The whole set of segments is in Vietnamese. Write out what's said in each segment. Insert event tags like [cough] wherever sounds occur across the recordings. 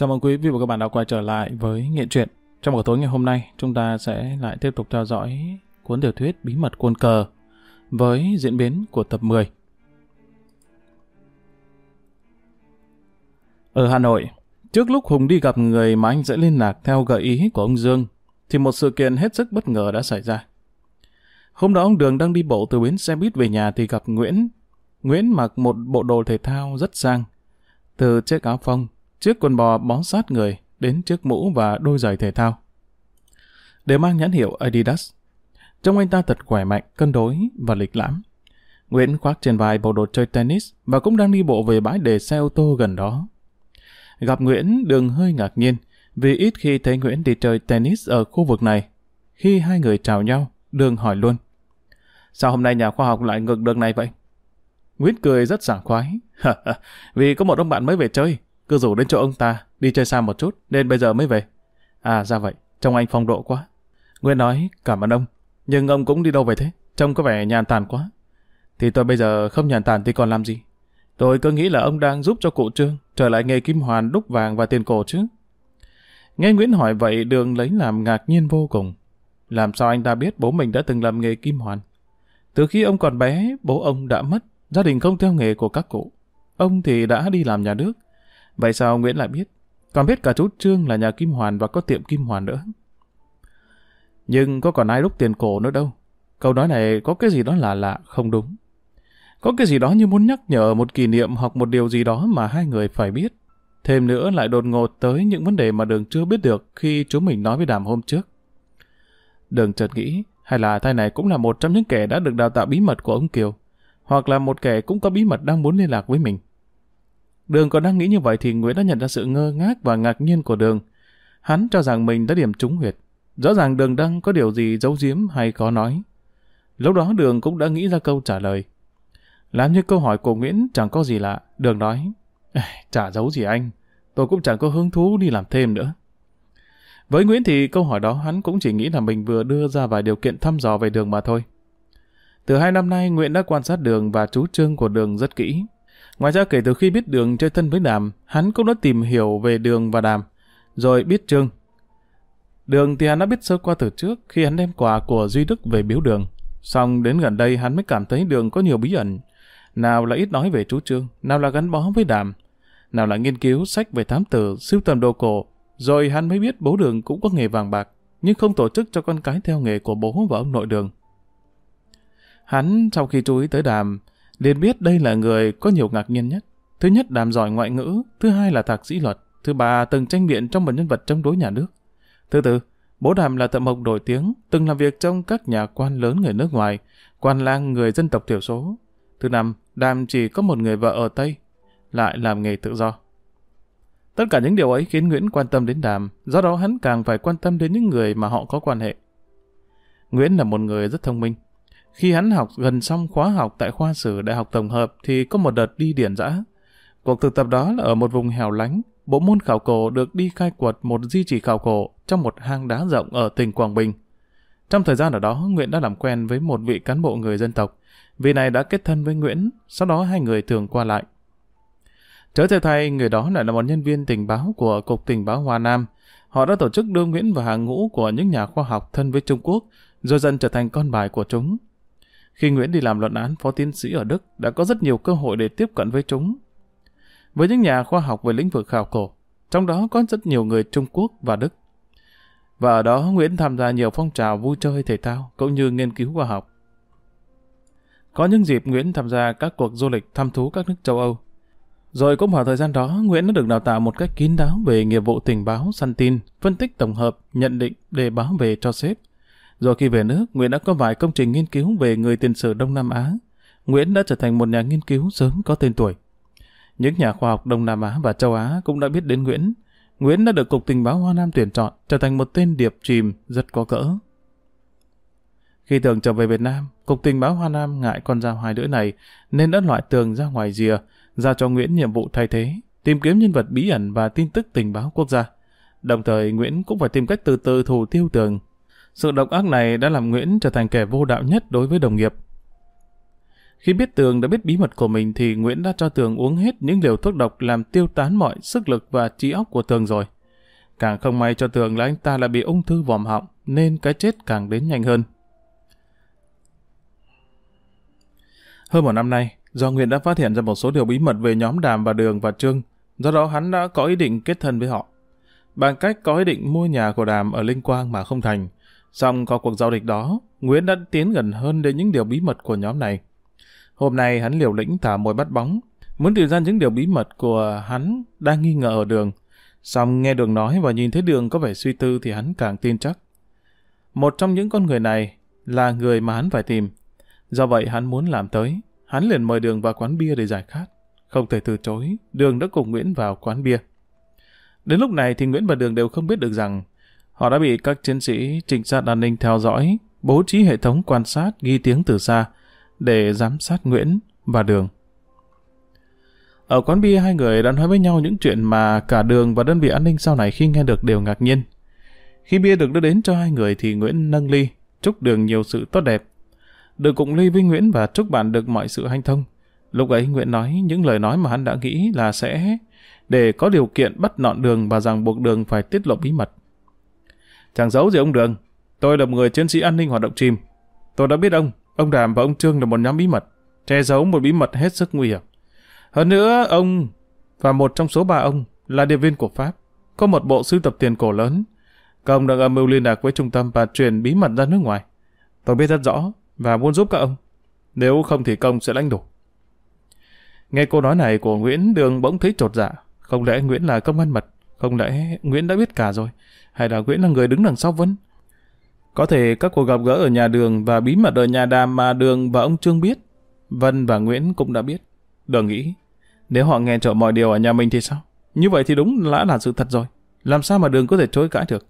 Chào mừng quý vị và các bạn đã quay trở lại với Nghệ truyện. Trong buổi tối ngày hôm nay, chúng ta sẽ lại tiếp tục theo dõi cuốn tiểu thuyết Bí mật quân cờ với diễn biến của tập 10. Ở Hà Nội, trước lúc Hùng đi gặp người mà anh sẽ liên lạc theo gợi ý của ông Dương, thì một sự kiện hết sức bất ngờ đã xảy ra. Hôm đó ông Đường đang đi bộ từ bến xe buýt về nhà thì gặp Nguyễn. Nguyễn mặc một bộ đồ thể thao rất sang. Từ chiếc áo phông, chiếc quần bò bó sát người, đến chiếc mũ và đôi giày thể thao. Đều mang nhãn hiệu Adidas. Trông anh ta thật khỏe mạnh, cân đối và lịch lãm. Nguyễn khoác trên vai bộ đồ chơi tennis và cũng đang đi bộ về bãi để xe ô tô gần đó. Gặp Nguyễn, Đường hơi ngạc nhiên vì ít khi thấy Nguyễn đi chơi tennis ở khu vực này. Khi hai người chào nhau, Đường hỏi luôn. Sao hôm nay nhà khoa học lại ngược đường này vậy? Nguyễn cười rất sảng khoái. [laughs] Vì có một ông bạn mới về chơi, cứ rủ đến chỗ ông ta, đi chơi xa một chút, nên bây giờ mới về. À ra vậy, trông anh phong độ quá. Nguyễn nói, cảm ơn ông. Nhưng ông cũng đi đâu về thế? Trông có vẻ nhàn tản quá. Thì tôi bây giờ không nhàn tản thì còn làm gì? Tôi cứ nghĩ là ông đang giúp cho cụ Trương trở lại nghề kim hoàn đúc vàng và tiền cổ chứ. Nghe Nguyễn hỏi vậy đường lấy làm ngạc nhiên vô cùng. Làm sao anh ta biết bố mình đã từng làm nghề kim hoàn? Từ khi ông còn bé, bố ông đã mất, gia đình không theo nghề của các cụ. Ông thì đã đi làm nhà nước. Vậy sao Nguyễn lại biết? Còn biết cả chú Trương là nhà kim hoàn và có tiệm kim hoàn nữa. Nhưng có còn ai đúc tiền cổ nữa đâu. Câu nói này có cái gì đó là lạ, không đúng. Có cái gì đó như muốn nhắc nhở một kỷ niệm hoặc một điều gì đó mà hai người phải biết. Thêm nữa lại đột ngột tới những vấn đề mà Đường chưa biết được khi chú mình nói với Đàm hôm trước. Đường chợt nghĩ, hay là thai này cũng là một trong những kẻ đã được đào tạo bí mật của ông Kiều, hoặc là một kẻ cũng có bí mật đang muốn liên lạc với mình. Đường còn đang nghĩ như vậy thì Nguyễn đã nhận ra sự ngơ ngác và ngạc nhiên của Đường. Hắn cho rằng mình đã điểm trúng huyệt. Rõ ràng Đường đang có điều gì giấu giếm hay có nói. Lúc đó Đường cũng đã nghĩ ra câu trả lời. Làm như câu hỏi của Nguyễn chẳng có gì lạ. Đường nói, chả giấu gì anh, tôi cũng chẳng có hứng thú đi làm thêm nữa. Với Nguyễn thì câu hỏi đó hắn cũng chỉ nghĩ là mình vừa đưa ra vài điều kiện thăm dò về đường mà thôi. Từ hai năm nay, Nguyễn đã quan sát đường và chú trương của đường rất kỹ. Ngoài ra kể từ khi biết đường chơi thân với Đàm, hắn cũng đã tìm hiểu về đường và Đàm, rồi biết trương. Đường thì hắn đã biết sơ qua từ trước khi hắn đem quà của Duy Đức về biếu đường. Xong đến gần đây hắn mới cảm thấy đường có nhiều bí ẩn. Nào là ít nói về chú Trương, nào là gắn bó với Đàm, nào là nghiên cứu sách về thám tử, siêu tầm đồ cổ, rồi hắn mới biết bố đường cũng có nghề vàng bạc, nhưng không tổ chức cho con cái theo nghề của bố và ông nội đường. Hắn sau khi chú ý tới đàm, liền biết đây là người có nhiều ngạc nhiên nhất. Thứ nhất đàm giỏi ngoại ngữ, thứ hai là thạc sĩ luật, thứ ba từng tranh biện trong một nhân vật chống đối nhà nước. Thứ tư, bố đàm là thợ mộc nổi tiếng, từng làm việc trong các nhà quan lớn người nước ngoài, quan lang người dân tộc thiểu số. Thứ năm, đàm chỉ có một người vợ ở Tây, lại làm nghề tự do. Tất cả những điều ấy khiến Nguyễn quan tâm đến Đàm, do đó hắn càng phải quan tâm đến những người mà họ có quan hệ. Nguyễn là một người rất thông minh. Khi hắn học gần xong khóa học tại khoa sử Đại học Tổng hợp thì có một đợt đi điển giã. Cuộc thực tập đó là ở một vùng hẻo lánh, bộ môn khảo cổ được đi khai quật một di chỉ khảo cổ trong một hang đá rộng ở tỉnh Quảng Bình. Trong thời gian ở đó, Nguyễn đã làm quen với một vị cán bộ người dân tộc. Vị này đã kết thân với Nguyễn, sau đó hai người thường qua lại. Chớ theo thay, người đó lại là một nhân viên tình báo của Cục Tình báo Hoa Nam. Họ đã tổ chức đưa Nguyễn vào hàng ngũ của những nhà khoa học thân với Trung Quốc, rồi dần trở thành con bài của chúng. Khi Nguyễn đi làm luận án phó tiến sĩ ở Đức, đã có rất nhiều cơ hội để tiếp cận với chúng. Với những nhà khoa học về lĩnh vực khảo cổ, trong đó có rất nhiều người Trung Quốc và Đức. Và ở đó Nguyễn tham gia nhiều phong trào vui chơi thể thao cũng như nghiên cứu khoa học. Có những dịp Nguyễn tham gia các cuộc du lịch thăm thú các nước châu Âu, rồi cũng vào thời gian đó, Nguyễn đã được đào tạo một cách kín đáo về nghiệp vụ tình báo, săn tin, phân tích tổng hợp, nhận định để báo về cho sếp. Rồi khi về nước, Nguyễn đã có vài công trình nghiên cứu về người tiền sử Đông Nam Á. Nguyễn đã trở thành một nhà nghiên cứu sớm có tên tuổi. Những nhà khoa học Đông Nam Á và châu Á cũng đã biết đến Nguyễn. Nguyễn đã được Cục Tình báo Hoa Nam tuyển chọn trở thành một tên điệp chìm rất có cỡ. Khi Tường trở về Việt Nam, Cục Tình báo Hoa Nam ngại con dao hai lưỡi này nên đã loại Tường ra ngoài rìa, giao cho Nguyễn nhiệm vụ thay thế, tìm kiếm nhân vật bí ẩn và tin tức tình báo quốc gia. Đồng thời Nguyễn cũng phải tìm cách từ từ thủ tiêu tường. Sự độc ác này đã làm Nguyễn trở thành kẻ vô đạo nhất đối với đồng nghiệp. Khi biết Tường đã biết bí mật của mình thì Nguyễn đã cho Tường uống hết những liều thuốc độc làm tiêu tán mọi sức lực và trí óc của Tường rồi. Càng không may cho Tường là anh ta lại bị ung thư vòm họng nên cái chết càng đến nhanh hơn. Hơn một năm nay, do Nguyễn đã phát hiện ra một số điều bí mật về nhóm Đàm và Đường và Trương, do đó hắn đã có ý định kết thân với họ. Bằng cách có ý định mua nhà của Đàm ở Linh Quang mà không thành, xong có cuộc giao dịch đó, Nguyễn đã tiến gần hơn đến những điều bí mật của nhóm này. Hôm nay hắn liều lĩnh thả mồi bắt bóng, muốn tìm ra những điều bí mật của hắn đang nghi ngờ ở đường. Xong nghe đường nói và nhìn thấy đường có vẻ suy tư thì hắn càng tin chắc. Một trong những con người này là người mà hắn phải tìm. Do vậy hắn muốn làm tới. Hắn liền mời đường vào quán bia để giải khát. Không thể từ chối, đường đã cùng Nguyễn vào quán bia. Đến lúc này thì Nguyễn và Đường đều không biết được rằng họ đã bị các chiến sĩ trinh sát an ninh theo dõi, bố trí hệ thống quan sát ghi tiếng từ xa để giám sát Nguyễn và Đường. Ở quán bia hai người đã nói với nhau những chuyện mà cả Đường và đơn vị an ninh sau này khi nghe được đều ngạc nhiên. Khi bia được đưa đến cho hai người thì Nguyễn nâng ly, chúc Đường nhiều sự tốt đẹp. Đường cùng ly với Nguyễn và chúc bạn được mọi sự hanh thông. Lúc ấy Nguyễn nói những lời nói mà hắn đã nghĩ là sẽ để có điều kiện bắt nọn Đường và rằng buộc Đường phải tiết lộ bí mật. Chẳng giấu gì ông Đường, tôi là một người chiến sĩ an ninh hoạt động chìm. Tôi đã biết ông, ông Đàm và ông Trương là một nhóm bí mật, che giấu một bí mật hết sức nguy hiểm. Hơn nữa, ông và một trong số ba ông là điệp viên của Pháp, có một bộ sưu tập tiền cổ lớn. Các ông đang âm mưu liên lạc với trung tâm và truyền bí mật ra nước ngoài. Tôi biết rất rõ và muốn giúp các ông. Nếu không thì công sẽ lãnh đủ. Nghe câu nói này của Nguyễn Đường bỗng thấy trột dạ. Không lẽ Nguyễn là công an mật? Không lẽ Nguyễn đã biết cả rồi? Hay là Nguyễn là người đứng đằng sau Vân? Có thể các cuộc gặp gỡ ở nhà đường và bí mật ở nhà đàm mà đường và ông Trương biết. Vân và Nguyễn cũng đã biết. Đường nghĩ, nếu họ nghe trộm mọi điều ở nhà mình thì sao? Như vậy thì đúng là là sự thật rồi. Làm sao mà đường có thể chối cãi được?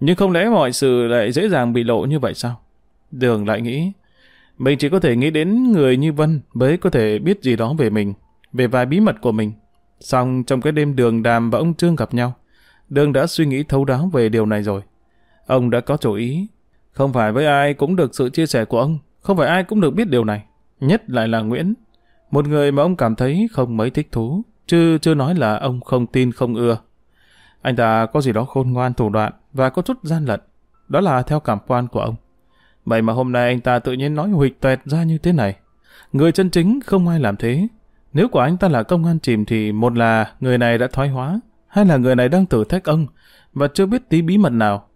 Nhưng không lẽ mọi sự lại dễ dàng bị lộ như vậy sao? Đường lại nghĩ, mình chỉ có thể nghĩ đến người như Vân mới có thể biết gì đó về mình, về vài bí mật của mình. Xong trong cái đêm đường đàm và ông Trương gặp nhau, đường đã suy nghĩ thấu đáo về điều này rồi. Ông đã có chủ ý, không phải với ai cũng được sự chia sẻ của ông, không phải ai cũng được biết điều này, nhất lại là Nguyễn. Một người mà ông cảm thấy không mấy thích thú, chứ chưa nói là ông không tin không ưa. Anh ta có gì đó khôn ngoan thủ đoạn và có chút gian lận, đó là theo cảm quan của ông. Vậy mà hôm nay anh ta tự nhiên nói huỵch tuệt ra như thế này. Người chân chính không ai làm thế. Nếu của anh ta là công an chìm thì một là người này đã thoái hóa, hai là người này đang thử thách ông và chưa biết tí bí mật nào.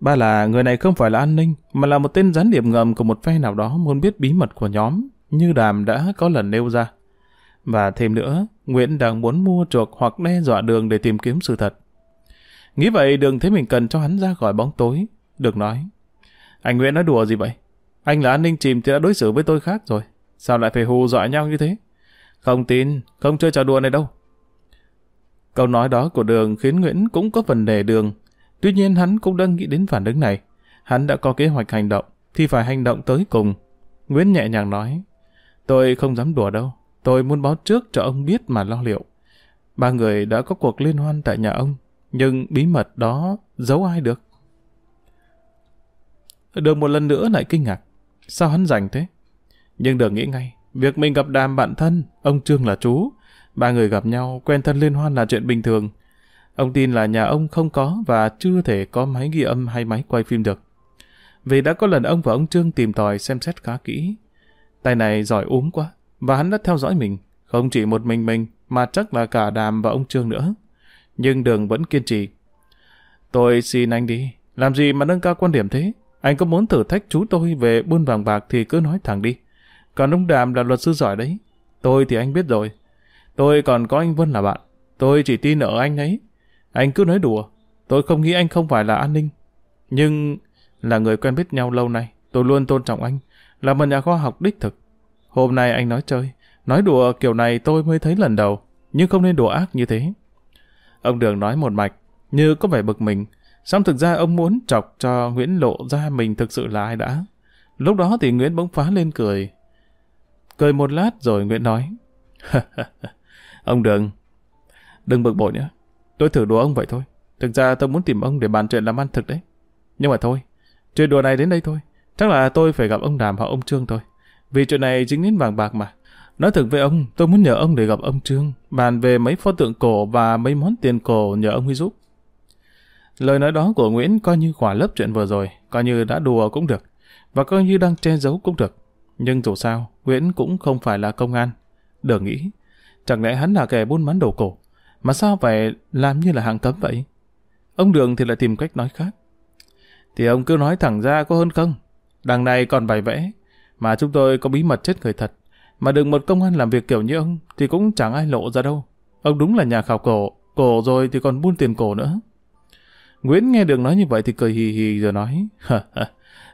Ba là người này không phải là an ninh mà là một tên gián điệp ngầm của một phe nào đó muốn biết bí mật của nhóm như Đàm đã có lần nêu ra. Và thêm nữa, Nguyễn đang muốn mua chuộc hoặc đe dọa Đường để tìm kiếm sự thật. Nghĩ vậy Đường thấy mình cần cho hắn ra khỏi bóng tối. Được nói, anh Nguyễn nói đùa gì vậy? Anh là an ninh chìm thì đã đối xử với tôi khác rồi. Sao lại phải hù dọa nhau như thế? Không tin, không chơi trò đùa này đâu. Câu nói đó của Đường khiến Nguyễn cũng có phần đề Đường. Tuy nhiên hắn cũng đang nghĩ đến phản ứng này. Hắn đã có kế hoạch hành động, thì phải hành động tới cùng. Nguyễn nhẹ nhàng nói, tôi không dám đùa đâu. Tôi muốn báo trước cho ông biết mà lo liệu. Ba người đã có cuộc liên hoan tại nhà ông, nhưng bí mật đó giấu ai được. Đường một lần nữa lại kinh ngạc. Sao hắn rảnh thế? Nhưng đường nghĩ ngay, việc mình gặp đàm bạn thân, ông Trương là chú. Ba người gặp nhau, quen thân liên hoan là chuyện bình thường. Ông tin là nhà ông không có và chưa thể có máy ghi âm hay máy quay phim được. Vì đã có lần ông và ông Trương tìm tòi xem xét khá kỹ. Tay này giỏi úm quá, và hắn đã theo dõi mình. Không chỉ một mình mình, mà chắc là cả đàm và ông Trương nữa. Nhưng đường vẫn kiên trì. Tôi xin anh đi, làm gì mà nâng cao quan điểm thế? Anh có muốn thử thách chú tôi về buôn vàng bạc thì cứ nói thẳng đi. Còn ông Đàm là luật sư giỏi đấy. Tôi thì anh biết rồi. Tôi còn có anh Vân là bạn. Tôi chỉ tin ở anh ấy. Anh cứ nói đùa. Tôi không nghĩ anh không phải là an ninh. Nhưng là người quen biết nhau lâu nay. Tôi luôn tôn trọng anh. Là một nhà khoa học đích thực. Hôm nay anh nói chơi. Nói đùa kiểu này tôi mới thấy lần đầu. Nhưng không nên đùa ác như thế. Ông Đường nói một mạch. Như có vẻ bực mình. Xong thực ra ông muốn chọc cho Nguyễn lộ ra mình thực sự là ai đã. Lúc đó thì Nguyễn bỗng phá lên cười. Cười một lát rồi Nguyễn nói. [laughs] ông đừng, đừng bực bội nữa. Tôi thử đùa ông vậy thôi. Thực ra tôi muốn tìm ông để bàn chuyện làm ăn thực đấy. Nhưng mà thôi, chuyện đùa này đến đây thôi. Chắc là tôi phải gặp ông Đàm hoặc ông Trương thôi. Vì chuyện này chính đến vàng bạc mà. Nói thật với ông, tôi muốn nhờ ông để gặp ông Trương, bàn về mấy pho tượng cổ và mấy món tiền cổ nhờ ông huy giúp. Lời nói đó của Nguyễn coi như khỏa lớp chuyện vừa rồi, coi như đã đùa cũng được, và coi như đang che giấu cũng được. Nhưng dù sao, Nguyễn cũng không phải là công an. Đừng nghĩ, chẳng lẽ hắn là kẻ buôn bán đồ cổ, mà sao phải làm như là hàng cấm vậy? Ông Đường thì lại tìm cách nói khác. Thì ông cứ nói thẳng ra có hơn không? Đằng này còn bài vẽ, mà chúng tôi có bí mật chết người thật. Mà đừng một công an làm việc kiểu như ông thì cũng chẳng ai lộ ra đâu. Ông đúng là nhà khảo cổ, cổ rồi thì còn buôn tiền cổ nữa. Nguyễn nghe Đường nói như vậy thì cười hì hì rồi nói,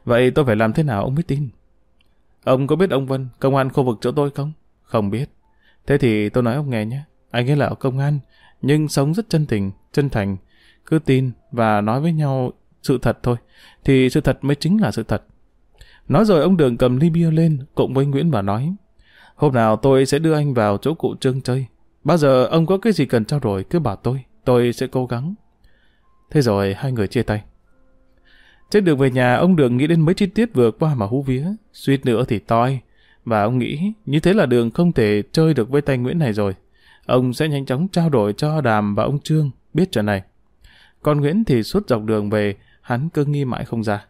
vậy tôi phải làm thế nào ông mới tin? Ông có biết ông Vân, công an khu vực chỗ tôi không? Không biết. Thế thì tôi nói ông nghe nhé. Anh ấy là công an, nhưng sống rất chân tình, chân thành. Cứ tin và nói với nhau sự thật thôi, thì sự thật mới chính là sự thật. Nói rồi ông Đường cầm ly bia lên, cộng với Nguyễn và nói, hôm nào tôi sẽ đưa anh vào chỗ cụ Trương chơi. Bao giờ ông có cái gì cần trao đổi cứ bảo tôi, tôi sẽ cố gắng. Thế rồi hai người chia tay. Trên đường về nhà, ông Đường nghĩ đến mấy chi tiết vừa qua mà hú vía, suýt nữa thì toi. Và ông nghĩ, như thế là Đường không thể chơi được với tay Nguyễn này rồi. Ông sẽ nhanh chóng trao đổi cho Đàm và ông Trương biết chuyện này. Còn Nguyễn thì suốt dọc đường về, hắn cứ nghi mãi không ra.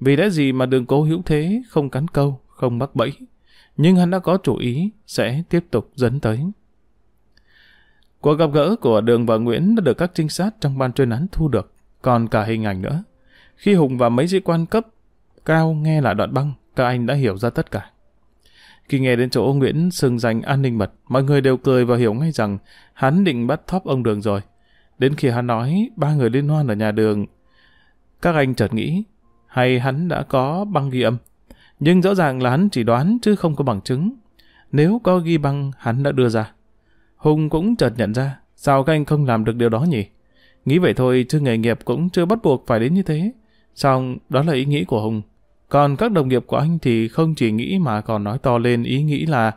Vì lẽ gì mà đường cố hữu thế, không cắn câu, không mắc bẫy. Nhưng hắn đã có chủ ý, sẽ tiếp tục dẫn tới. Cuộc gặp gỡ của Đường và Nguyễn đã được các trinh sát trong ban chuyên án thu được, còn cả hình ảnh nữa. Khi Hùng và mấy sĩ quan cấp cao nghe lại đoạn băng, các anh đã hiểu ra tất cả. Khi nghe đến chỗ ông Nguyễn xưng danh an ninh mật, mọi người đều cười và hiểu ngay rằng hắn định bắt thóp ông Đường rồi. Đến khi hắn nói ba người liên hoan ở nhà đường, các anh chợt nghĩ hay hắn đã có băng ghi âm. Nhưng rõ ràng là hắn chỉ đoán chứ không có bằng chứng. Nếu có ghi băng hắn đã đưa ra. Hùng cũng chợt nhận ra, sao các anh không làm được điều đó nhỉ? Nghĩ vậy thôi chứ nghề nghiệp cũng chưa bắt buộc phải đến như thế. Xong, đó là ý nghĩ của Hùng. Còn các đồng nghiệp của anh thì không chỉ nghĩ mà còn nói to lên ý nghĩ là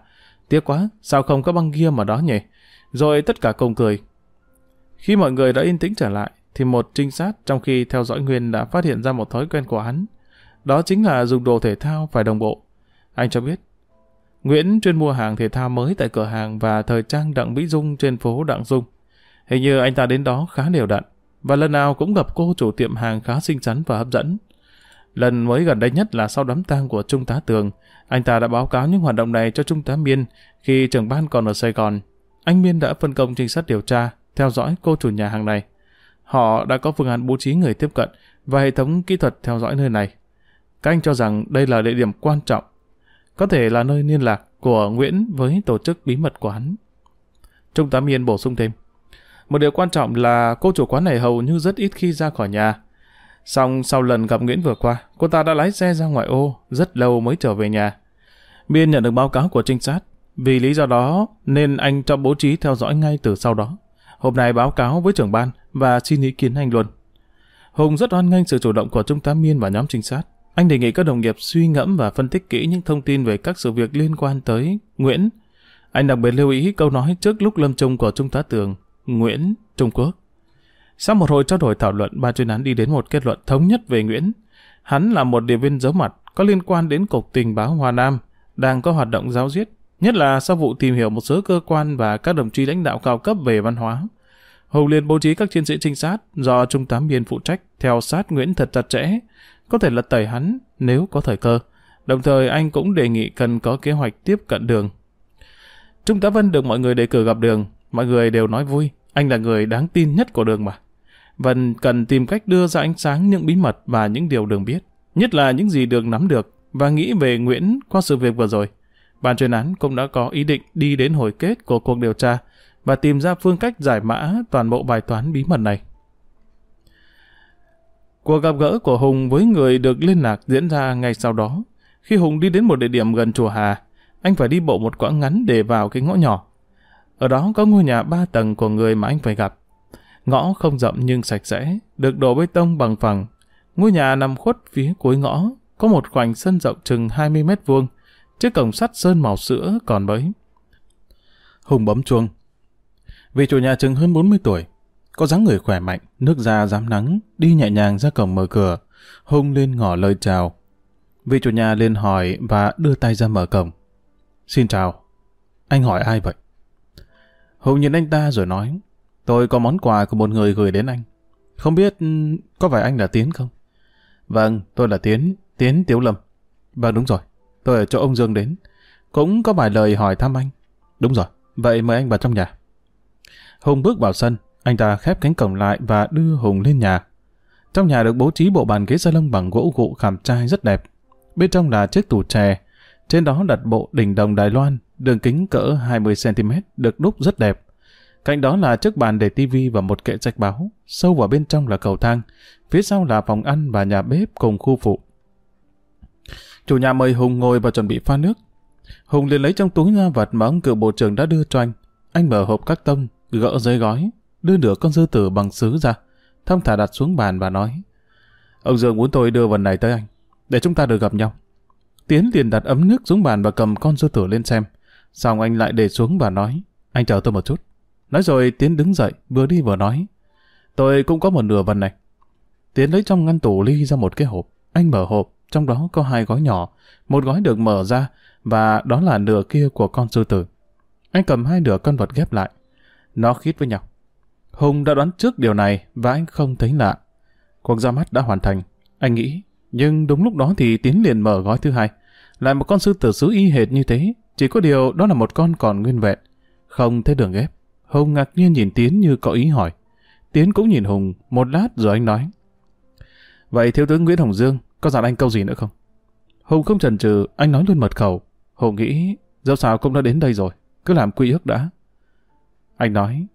tiếc quá, sao không có băng ghi âm ở đó nhỉ? Rồi tất cả cùng cười. Khi mọi người đã yên tĩnh trở lại, thì một trinh sát trong khi theo dõi Nguyên đã phát hiện ra một thói quen của hắn. Đó chính là dùng đồ thể thao phải đồng bộ. Anh cho biết, Nguyễn chuyên mua hàng thể thao mới tại cửa hàng và thời trang Đặng Mỹ Dung trên phố Đặng Dung. Hình như anh ta đến đó khá đều đặn, và lần nào cũng gặp cô chủ tiệm hàng khá xinh xắn và hấp dẫn. Lần mới gần đây nhất là sau đám tang của Trung tá Tường, anh ta đã báo cáo những hoạt động này cho Trung tá Miên khi trưởng ban còn ở Sài Gòn. Anh Miên đã phân công trinh sát điều tra, theo dõi cô chủ nhà hàng này. Họ đã có phương án bố trí người tiếp cận và hệ thống kỹ thuật theo dõi nơi này. Các anh cho rằng đây là địa điểm quan trọng, có thể là nơi liên lạc của Nguyễn với tổ chức bí mật của hắn. Trung tá Miên bổ sung thêm. Một điều quan trọng là cô chủ quán này hầu như rất ít khi ra khỏi nhà. Xong sau lần gặp Nguyễn vừa qua, cô ta đã lái xe ra ngoại ô, rất lâu mới trở về nhà. Miên nhận được báo cáo của trinh sát. Vì lý do đó nên anh cho bố trí theo dõi ngay từ sau đó. Hôm nay báo cáo với trưởng ban và xin ý kiến anh luôn. Hùng rất hoan nghênh sự chủ động của Trung tá Miên và nhóm trinh sát. Anh đề nghị các đồng nghiệp suy ngẫm và phân tích kỹ những thông tin về các sự việc liên quan tới Nguyễn. Anh đặc biệt lưu ý câu nói trước lúc lâm chung của Trung tá Tường, Nguyễn, Trung Quốc. Sau một hồi trao đổi thảo luận, ba chuyên án đi đến một kết luận thống nhất về Nguyễn. Hắn là một điệp viên giấu mặt, có liên quan đến Cục Tình báo Hòa Nam, đang có hoạt động giáo diết, nhất là sau vụ tìm hiểu một số cơ quan và các đồng chí lãnh đạo cao cấp về văn hóa. Hùng liền bố trí các chiến sĩ trinh sát do Trung tá Biên phụ trách theo sát Nguyễn thật chặt chẽ, có thể lật tẩy hắn nếu có thời cơ. Đồng thời anh cũng đề nghị cần có kế hoạch tiếp cận đường. Trung tá Vân được mọi người đề cử gặp đường, mọi người đều nói vui, anh là người đáng tin nhất của đường mà. Vân cần tìm cách đưa ra ánh sáng những bí mật và những điều đường biết, nhất là những gì đường nắm được và nghĩ về Nguyễn qua sự việc vừa rồi. Ban chuyên án cũng đã có ý định đi đến hồi kết của cuộc điều tra và tìm ra phương cách giải mã toàn bộ bài toán bí mật này. Cuộc gặp gỡ của Hùng với người được liên lạc diễn ra ngay sau đó. Khi Hùng đi đến một địa điểm gần chùa Hà, anh phải đi bộ một quãng ngắn để vào cái ngõ nhỏ. Ở đó có ngôi nhà ba tầng của người mà anh phải gặp. Ngõ không rộng nhưng sạch sẽ, được đổ bê tông bằng phẳng. Ngôi nhà nằm khuất phía cuối ngõ, có một khoảnh sân rộng chừng 20 mét vuông, chiếc cổng sắt sơn màu sữa còn bấy. Hùng bấm chuông. Vị chủ nhà chừng hơn 40 tuổi, có dáng người khỏe mạnh, nước da dám nắng, đi nhẹ nhàng ra cổng mở cửa, Hùng lên ngỏ lời chào. Vị chủ nhà lên hỏi và đưa tay ra mở cổng. Xin chào. Anh hỏi ai vậy? Hùng nhìn anh ta rồi nói. Tôi có món quà của một người gửi đến anh. Không biết ừ, có phải anh là Tiến không? Vâng, tôi là Tiến, Tiến Tiếu Lâm. Vâng đúng rồi, tôi ở chỗ ông Dương đến. Cũng có vài lời hỏi thăm anh. Đúng rồi, vậy mời anh vào trong nhà. Hùng bước vào sân, anh ta khép cánh cổng lại và đưa Hùng lên nhà. Trong nhà được bố trí bộ bàn ghế salon bằng gỗ gụ khảm trai rất đẹp. Bên trong là chiếc tủ chè, trên đó đặt bộ đỉnh đồng Đài Loan, đường kính cỡ 20cm, được đúc rất đẹp. Cạnh đó là chiếc bàn để tivi và một kệ sách báo. Sâu vào bên trong là cầu thang. Phía sau là phòng ăn và nhà bếp cùng khu phụ. Chủ nhà mời Hùng ngồi và chuẩn bị pha nước. Hùng liền lấy trong túi ra vật mà ông cựu bộ trưởng đã đưa cho anh. Anh mở hộp các tông, gỡ giấy gói, đưa nửa con dư tử bằng sứ ra. Thông thả đặt xuống bàn và nói. Ông Dương muốn tôi đưa vật này tới anh, để chúng ta được gặp nhau. Tiến liền đặt ấm nước xuống bàn và cầm con dư tử lên xem. Xong anh lại để xuống và nói. Anh chờ tôi một chút. Nói rồi Tiến đứng dậy, vừa đi vừa nói. Tôi cũng có một nửa vật này. Tiến lấy trong ngăn tủ ly ra một cái hộp. Anh mở hộp, trong đó có hai gói nhỏ. Một gói được mở ra, và đó là nửa kia của con sư tử. Anh cầm hai nửa con vật ghép lại. Nó khít với nhau. Hùng đã đoán trước điều này và anh không thấy lạ. Cuộc ra mắt đã hoàn thành. Anh nghĩ, nhưng đúng lúc đó thì Tiến liền mở gói thứ hai. Lại một con sư tử sứ y hệt như thế, chỉ có điều đó là một con còn nguyên vẹn. Không thấy đường ghép. Hùng ngạc nhiên nhìn Tiến như có ý hỏi. Tiến cũng nhìn Hùng một lát rồi anh nói. Vậy thiếu tướng Nguyễn Hồng Dương, có dặn anh câu gì nữa không? Hùng không chần chừ, anh nói luôn mật khẩu. Hùng nghĩ, dẫu sao cũng đã đến đây rồi, cứ làm quy ước đã. Anh nói,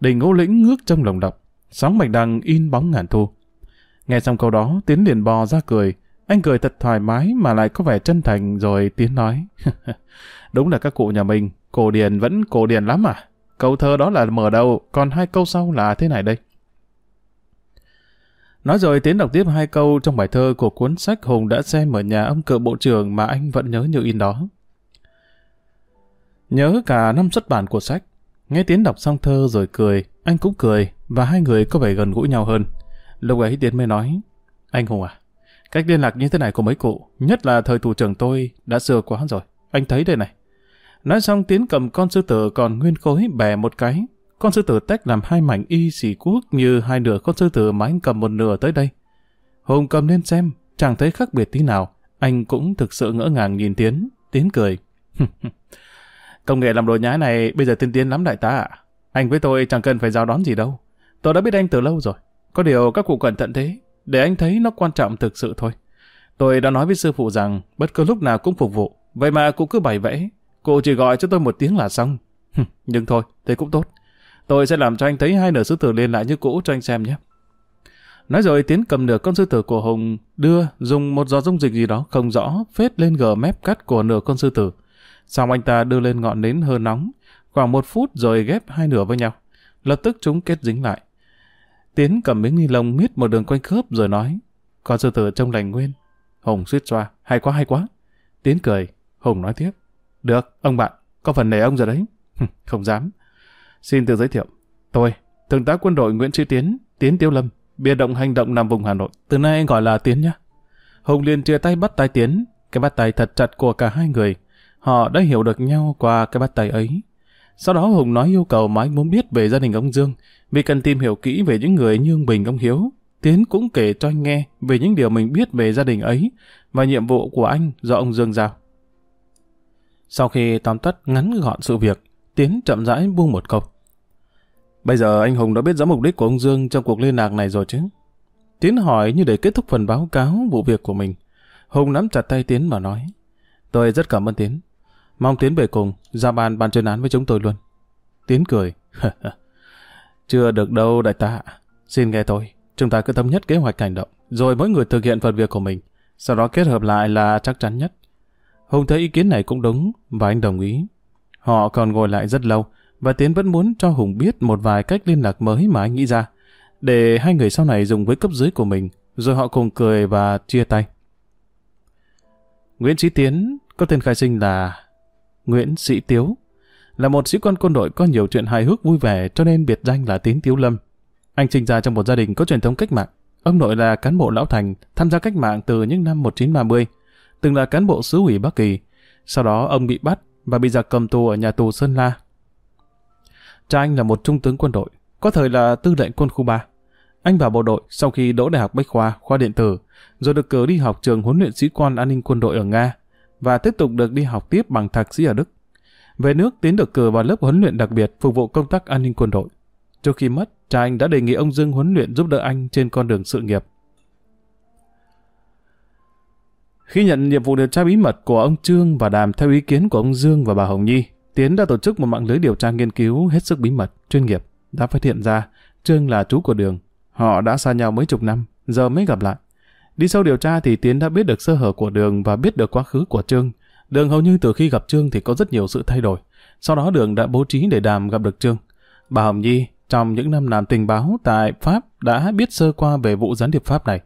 đình ngũ lĩnh ngước trong lồng độc, sóng bạch đằng in bóng ngàn thu. Nghe xong câu đó, Tiến liền bò ra cười. Anh cười thật thoải mái mà lại có vẻ chân thành rồi Tiến nói. [laughs] Đúng là các cụ nhà mình, cổ điển vẫn cổ điển lắm à? Câu thơ đó là mở đầu, còn hai câu sau là thế này đây. Nói rồi Tiến đọc tiếp hai câu trong bài thơ của cuốn sách Hùng đã xem ở nhà ông cựu bộ trưởng mà anh vẫn nhớ như in đó. Nhớ cả năm xuất bản của sách. Nghe Tiến đọc xong thơ rồi cười, anh cũng cười và hai người có vẻ gần gũi nhau hơn. Lúc ấy Tiến mới nói, anh Hùng à, cách liên lạc như thế này của mấy cụ, nhất là thời thủ trưởng tôi đã xưa quá rồi. Anh thấy đây này, Nói xong Tiến cầm con sư tử còn nguyên khối bè một cái. Con sư tử tách làm hai mảnh y xỉ cuốc như hai nửa con sư tử mà anh cầm một nửa tới đây. Hùng cầm lên xem, chẳng thấy khác biệt tí nào. Anh cũng thực sự ngỡ ngàng nhìn Tiến. Tiến cười. [laughs] Công nghệ làm đồ nhái này bây giờ tiên tiến lắm đại tá ạ. Anh với tôi chẳng cần phải giao đón gì đâu. Tôi đã biết anh từ lâu rồi. Có điều các cụ cẩn thận thế, để anh thấy nó quan trọng thực sự thôi. Tôi đã nói với sư phụ rằng bất cứ lúc nào cũng phục vụ. Vậy mà cụ cứ bày vẽ, cụ chỉ gọi cho tôi một tiếng là xong. Nhưng thôi, thế cũng tốt. Tôi sẽ làm cho anh thấy hai nửa sư tử lên lại như cũ cho anh xem nhé. Nói rồi Tiến cầm nửa con sư tử của Hùng đưa dùng một giò dung dịch gì đó không rõ phết lên gờ mép cắt của nửa con sư tử. Xong anh ta đưa lên ngọn nến hơi nóng khoảng một phút rồi ghép hai nửa với nhau. Lập tức chúng kết dính lại. Tiến cầm miếng ni lông miết một đường quanh khớp rồi nói con sư tử trông lành nguyên. Hùng suýt xoa. Hay quá hay quá. Tiến cười. Hùng nói tiếp. Được, ông bạn, có phần nể ông rồi đấy. [laughs] Không dám. Xin tự giới thiệu. Tôi, Thượng tá quân đội Nguyễn Sĩ Tiến, Tiến Tiêu Lâm, biệt động hành động nằm vùng Hà Nội. Từ nay anh gọi là Tiến nhé. Hùng liền chia tay bắt tay Tiến. Cái bắt tay thật chặt của cả hai người. Họ đã hiểu được nhau qua cái bắt tay ấy. Sau đó Hùng nói yêu cầu mà anh muốn biết về gia đình ông Dương, vì cần tìm hiểu kỹ về những người như Bình ông Hiếu. Tiến cũng kể cho anh nghe về những điều mình biết về gia đình ấy và nhiệm vụ của anh do ông Dương giao. Sau khi tóm tắt ngắn gọn sự việc, Tiến chậm rãi buông một câu. Bây giờ anh Hùng đã biết rõ mục đích của ông Dương trong cuộc liên lạc này rồi chứ? Tiến hỏi như để kết thúc phần báo cáo vụ việc của mình. Hùng nắm chặt tay Tiến mà nói. Tôi rất cảm ơn Tiến. Mong Tiến về cùng, ra bàn bàn chuyên án với chúng tôi luôn. Tiến cười. [laughs] Chưa được đâu đại tá. Xin nghe tôi. Chúng ta cứ thống nhất kế hoạch hành động, rồi mỗi người thực hiện phần việc của mình. Sau đó kết hợp lại là chắc chắn nhất. Hùng thấy ý kiến này cũng đúng, và anh đồng ý. Họ còn ngồi lại rất lâu, và Tiến vẫn muốn cho Hùng biết một vài cách liên lạc mới mà anh nghĩ ra, để hai người sau này dùng với cấp dưới của mình, rồi họ cùng cười và chia tay. Nguyễn trí Tiến có tên khai sinh là Nguyễn Sĩ Tiếu, là một sĩ quan quân đội có nhiều chuyện hài hước vui vẻ cho nên biệt danh là Tín Tiếu Lâm. Anh sinh ra trong một gia đình có truyền thống cách mạng. Ông nội là cán bộ lão thành, tham gia cách mạng từ những năm 1930. từng là cán bộ xứ ủy Bắc Kỳ. Sau đó ông bị bắt và bị giặc cầm tù ở nhà tù Sơn La. Cha anh là một trung tướng quân đội, có thời là tư lệnh quân khu 3. Anh vào bộ đội sau khi đỗ đại học Bách Khoa, khoa điện tử, rồi được cử đi học trường huấn luyện sĩ quan an ninh quân đội ở Nga và tiếp tục được đi học tiếp bằng thạc sĩ ở Đức. Về nước, Tiến được cử vào lớp huấn luyện đặc biệt phục vụ công tác an ninh quân đội. Trước khi mất, cha anh đã đề nghị ông Dương huấn luyện giúp đỡ anh trên con đường sự nghiệp. Khi nhận nhiệm vụ điều tra bí mật của ông Trương và Đàm theo ý kiến của ông Dương và bà Hồng Nhi, Tiến đã tổ chức một mạng lưới điều tra nghiên cứu hết sức bí mật, chuyên nghiệp, đã phát hiện ra Trương là chú của Đường. Họ đã xa nhau mấy chục năm, giờ mới gặp lại. Đi sâu điều tra thì Tiến đã biết được sơ hở của Đường và biết được quá khứ của Trương. Đường hầu như từ khi gặp Trương thì có rất nhiều sự thay đổi. Sau đó Đường đã bố trí để Đàm gặp được Trương. Bà Hồng Nhi, trong những năm làm tình báo tại Pháp đã biết sơ qua về vụ gián điệp Pháp này.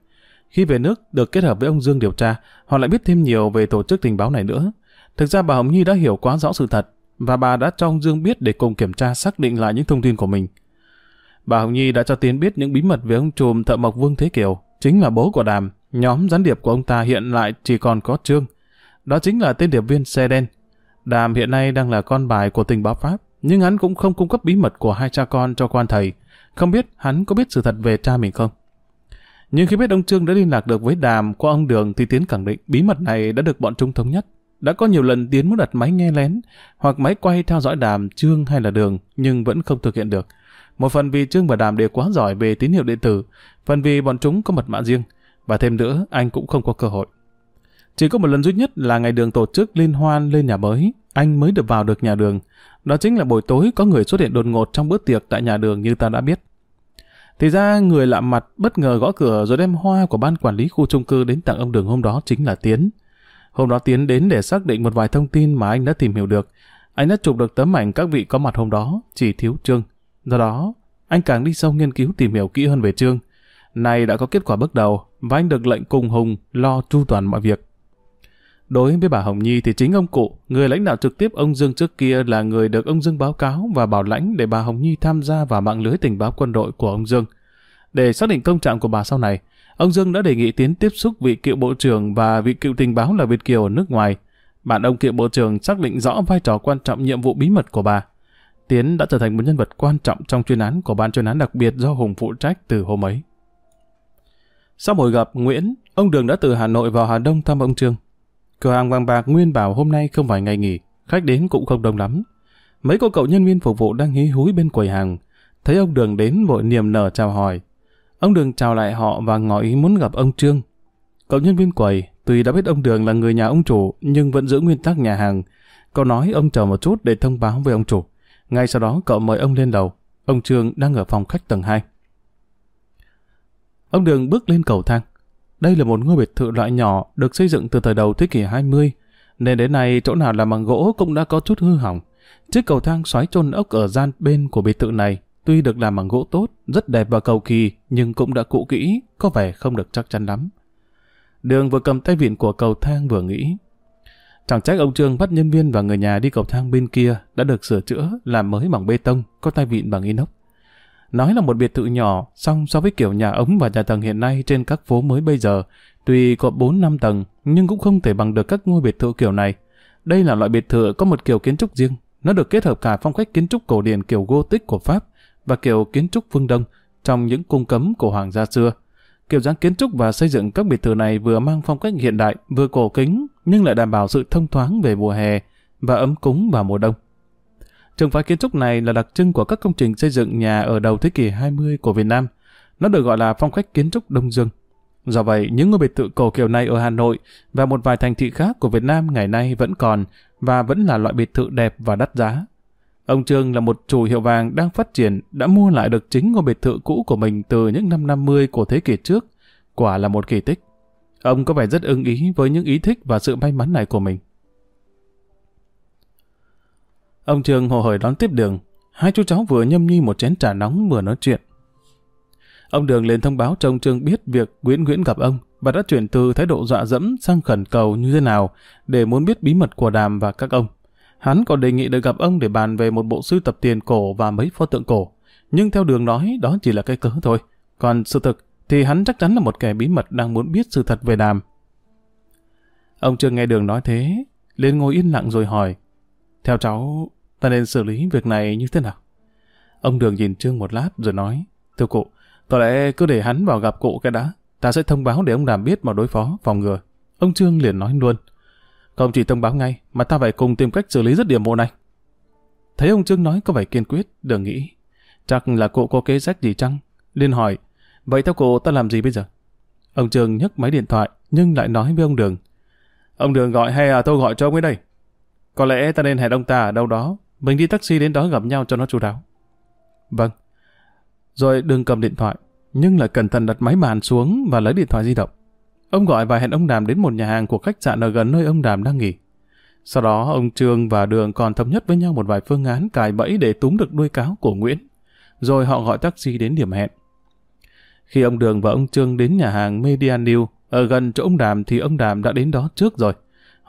Khi về nước được kết hợp với ông Dương điều tra, họ lại biết thêm nhiều về tổ chức tình báo này nữa. Thực ra bà Hồng Nhi đã hiểu quá rõ sự thật, và bà đã cho ông Dương biết để cùng kiểm tra xác định lại những thông tin của mình. Bà Hồng Nhi đã cho Tiến biết những bí mật về ông trùm thợ mộc Vương Thế Kiều, chính là bố của Đàm. Nhóm gián điệp của ông ta hiện lại chỉ còn có Trương. Đó chính là tên điệp viên xe đen. Đàm hiện nay đang là con bài của tình báo Pháp, nhưng hắn cũng không cung cấp bí mật của hai cha con cho quan thầy. Không biết hắn có biết sự thật về cha mình không? Nhưng khi biết ông Trương đã liên lạc được với Đàm qua ông Đường thì Tiến khẳng định bí mật này đã được bọn chúng thống nhất. Đã có nhiều lần Tiến muốn đặt máy nghe lén hoặc máy quay theo dõi Đàm, Trương hay là Đường nhưng vẫn không thực hiện được. Một phần vì Trương và Đàm đều quá giỏi về tín hiệu điện tử, phần vì bọn chúng có mật mã riêng và thêm nữa anh cũng không có cơ hội. Chỉ có một lần duy nhất là ngày đường tổ chức liên hoan lên nhà mới, anh mới được vào được nhà đường. Đó chính là buổi tối có người xuất hiện đột ngột trong bữa tiệc tại nhà đường như ta đã biết. Thì ra người lạ mặt bất ngờ gõ cửa rồi đem hoa của ban quản lý khu chung cư đến tặng ông Đường hôm đó chính là Tiến. Hôm đó Tiến đến để xác định một vài thông tin mà anh đã tìm hiểu được. Anh đã chụp được tấm ảnh các vị có mặt hôm đó, chỉ thiếu Trương. Do đó, anh càng đi sâu nghiên cứu tìm hiểu kỹ hơn về Trương. Này đã có kết quả bước đầu, và anh được lệnh cùng Hùng lo chu toàn mọi việc. Đối với bà Hồng Nhi thì chính ông cụ, người lãnh đạo trực tiếp ông Dương trước kia là người được ông Dương báo cáo và bảo lãnh để bà Hồng Nhi tham gia vào mạng lưới tình báo quân đội của ông Dương. Để xác định công trạng của bà sau này, ông Dương đã đề nghị tiến tiếp xúc vị cựu bộ trưởng và vị cựu tình báo là Việt Kiều ở nước ngoài. Bạn ông cựu bộ trưởng xác định rõ vai trò quan trọng nhiệm vụ bí mật của bà. Tiến đã trở thành một nhân vật quan trọng trong chuyên án của ban chuyên án đặc biệt do Hùng phụ trách từ hôm ấy. Sau buổi gặp Nguyễn, ông Đường đã từ Hà Nội vào Hà Đông thăm ông Trương. Cửa hàng vàng bạc Nguyên bảo hôm nay không phải ngày nghỉ, khách đến cũng không đông lắm. Mấy cô cậu nhân viên phục vụ đang hí húi bên quầy hàng. Thấy ông Đường đến vội niềm nở chào hỏi. Ông Đường chào lại họ và ngỏ ý muốn gặp ông Trương. Cậu nhân viên quầy, tuy đã biết ông Đường là người nhà ông chủ nhưng vẫn giữ nguyên tắc nhà hàng. Cậu nói ông chờ một chút để thông báo với ông chủ. Ngay sau đó cậu mời ông lên lầu. Ông Trương đang ở phòng khách tầng 2. Ông Đường bước lên cầu thang. Đây là một ngôi biệt thự loại nhỏ được xây dựng từ thời đầu thế kỷ 20, nên đến nay chỗ nào làm bằng gỗ cũng đã có chút hư hỏng. Chiếc cầu thang xoáy trôn ốc ở gian bên của biệt thự này tuy được làm bằng gỗ tốt, rất đẹp và cầu kỳ, nhưng cũng đã cũ kỹ, có vẻ không được chắc chắn lắm. Đường vừa cầm tay vịn của cầu thang vừa nghĩ. Chẳng trách ông Trương bắt nhân viên và người nhà đi cầu thang bên kia đã được sửa chữa, làm mới bằng bê tông, có tay vịn bằng inox. Nói là một biệt thự nhỏ, song so với kiểu nhà ống và nhà tầng hiện nay trên các phố mới bây giờ, tuy có 4 năm tầng, nhưng cũng không thể bằng được các ngôi biệt thự kiểu này. Đây là loại biệt thự có một kiểu kiến trúc riêng. Nó được kết hợp cả phong cách kiến trúc cổ điển kiểu Gothic của Pháp và kiểu kiến trúc phương Đông trong những cung cấm của hoàng gia xưa. Kiểu dáng kiến trúc và xây dựng các biệt thự này vừa mang phong cách hiện đại, vừa cổ kính, nhưng lại đảm bảo sự thông thoáng về mùa hè và ấm cúng vào mùa đông. Trường phái kiến trúc này là đặc trưng của các công trình xây dựng nhà ở đầu thế kỷ 20 của Việt Nam. Nó được gọi là phong cách kiến trúc Đông Dương. Do vậy, những ngôi biệt thự cổ kiểu này ở Hà Nội và một vài thành thị khác của Việt Nam ngày nay vẫn còn và vẫn là loại biệt thự đẹp và đắt giá. Ông Trương là một chủ hiệu vàng đang phát triển đã mua lại được chính ngôi biệt thự cũ của mình từ những năm 50 của thế kỷ trước. Quả là một kỳ tích. Ông có vẻ rất ưng ý với những ý thích và sự may mắn này của mình. Ông trường hồ hởi đón tiếp đường. Hai chú cháu vừa nhâm nhi một chén trà nóng vừa nói chuyện. Ông Đường lên thông báo cho ông Trương biết việc Nguyễn Nguyễn gặp ông và đã chuyển từ thái độ dọa dẫm sang khẩn cầu như thế nào để muốn biết bí mật của Đàm và các ông. Hắn còn đề nghị được gặp ông để bàn về một bộ sưu tập tiền cổ và mấy pho tượng cổ. Nhưng theo đường nói đó chỉ là cái cớ thôi. Còn sự thực thì hắn chắc chắn là một kẻ bí mật đang muốn biết sự thật về Đàm. Ông Trương nghe Đường nói thế, lên ngồi yên lặng rồi hỏi. Theo cháu, ta nên xử lý việc này như thế nào? Ông Đường nhìn Trương một lát rồi nói. Thưa cụ, có lẽ cứ để hắn vào gặp cụ cái đã. Ta sẽ thông báo để ông làm biết mà đối phó, phòng ngừa. Ông Trương liền nói luôn. Không chỉ thông báo ngay, mà ta phải cùng tìm cách xử lý rất điểm bộ này. Thấy ông Trương nói có vẻ kiên quyết, đường nghĩ. Chắc là cụ có kế sách gì chăng? Liên hỏi, vậy theo cụ ta làm gì bây giờ? Ông Trương nhấc máy điện thoại, nhưng lại nói với ông Đường. Ông Đường gọi hay là tôi gọi cho ông ấy đây? Có lẽ ta nên hẹn ông ta ở đâu đó. Mình đi taxi đến đó gặp nhau cho nó chú đáo. Vâng. Rồi Đường cầm điện thoại, nhưng lại cẩn thận đặt máy bàn xuống và lấy điện thoại di động. Ông gọi và hẹn ông Đàm đến một nhà hàng của khách sạn ở gần nơi ông Đàm đang nghỉ. Sau đó ông Trương và Đường còn thống nhất với nhau một vài phương án cài bẫy để túm được đuôi cáo của Nguyễn. Rồi họ gọi taxi đến điểm hẹn. Khi ông Đường và ông Trương đến nhà hàng Media New ở gần chỗ ông Đàm thì ông Đàm đã đến đó trước rồi.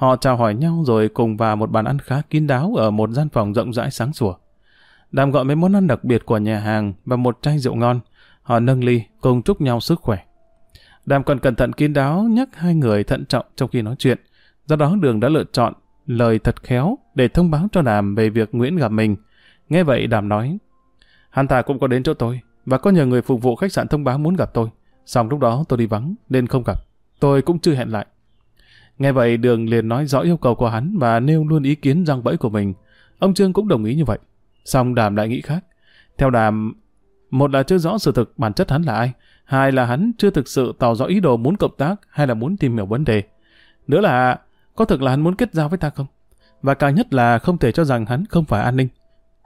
Họ chào hỏi nhau rồi cùng vào một bàn ăn khá kín đáo ở một gian phòng rộng rãi sáng sủa. Đàm gọi mấy món ăn đặc biệt của nhà hàng và một chai rượu ngon. Họ nâng ly cùng chúc nhau sức khỏe. Đàm còn cẩn thận kín đáo nhắc hai người thận trọng trong khi nói chuyện. Do đó Đường đã lựa chọn lời thật khéo để thông báo cho Đàm về việc Nguyễn gặp mình. Nghe vậy Đàm nói, hắn ta cũng có đến chỗ tôi và có nhờ người phục vụ khách sạn thông báo muốn gặp tôi. Xong lúc đó tôi đi vắng nên không gặp. Tôi cũng chưa hẹn lại. Nghe vậy Đường liền nói rõ yêu cầu của hắn và nêu luôn ý kiến răng bẫy của mình. Ông Trương cũng đồng ý như vậy. Xong Đàm lại nghĩ khác. Theo Đàm, một là chưa rõ sự thực bản chất hắn là ai, hai là hắn chưa thực sự tỏ rõ ý đồ muốn cộng tác hay là muốn tìm hiểu vấn đề. Nữa là có thực là hắn muốn kết giao với ta không? Và càng nhất là không thể cho rằng hắn không phải an ninh.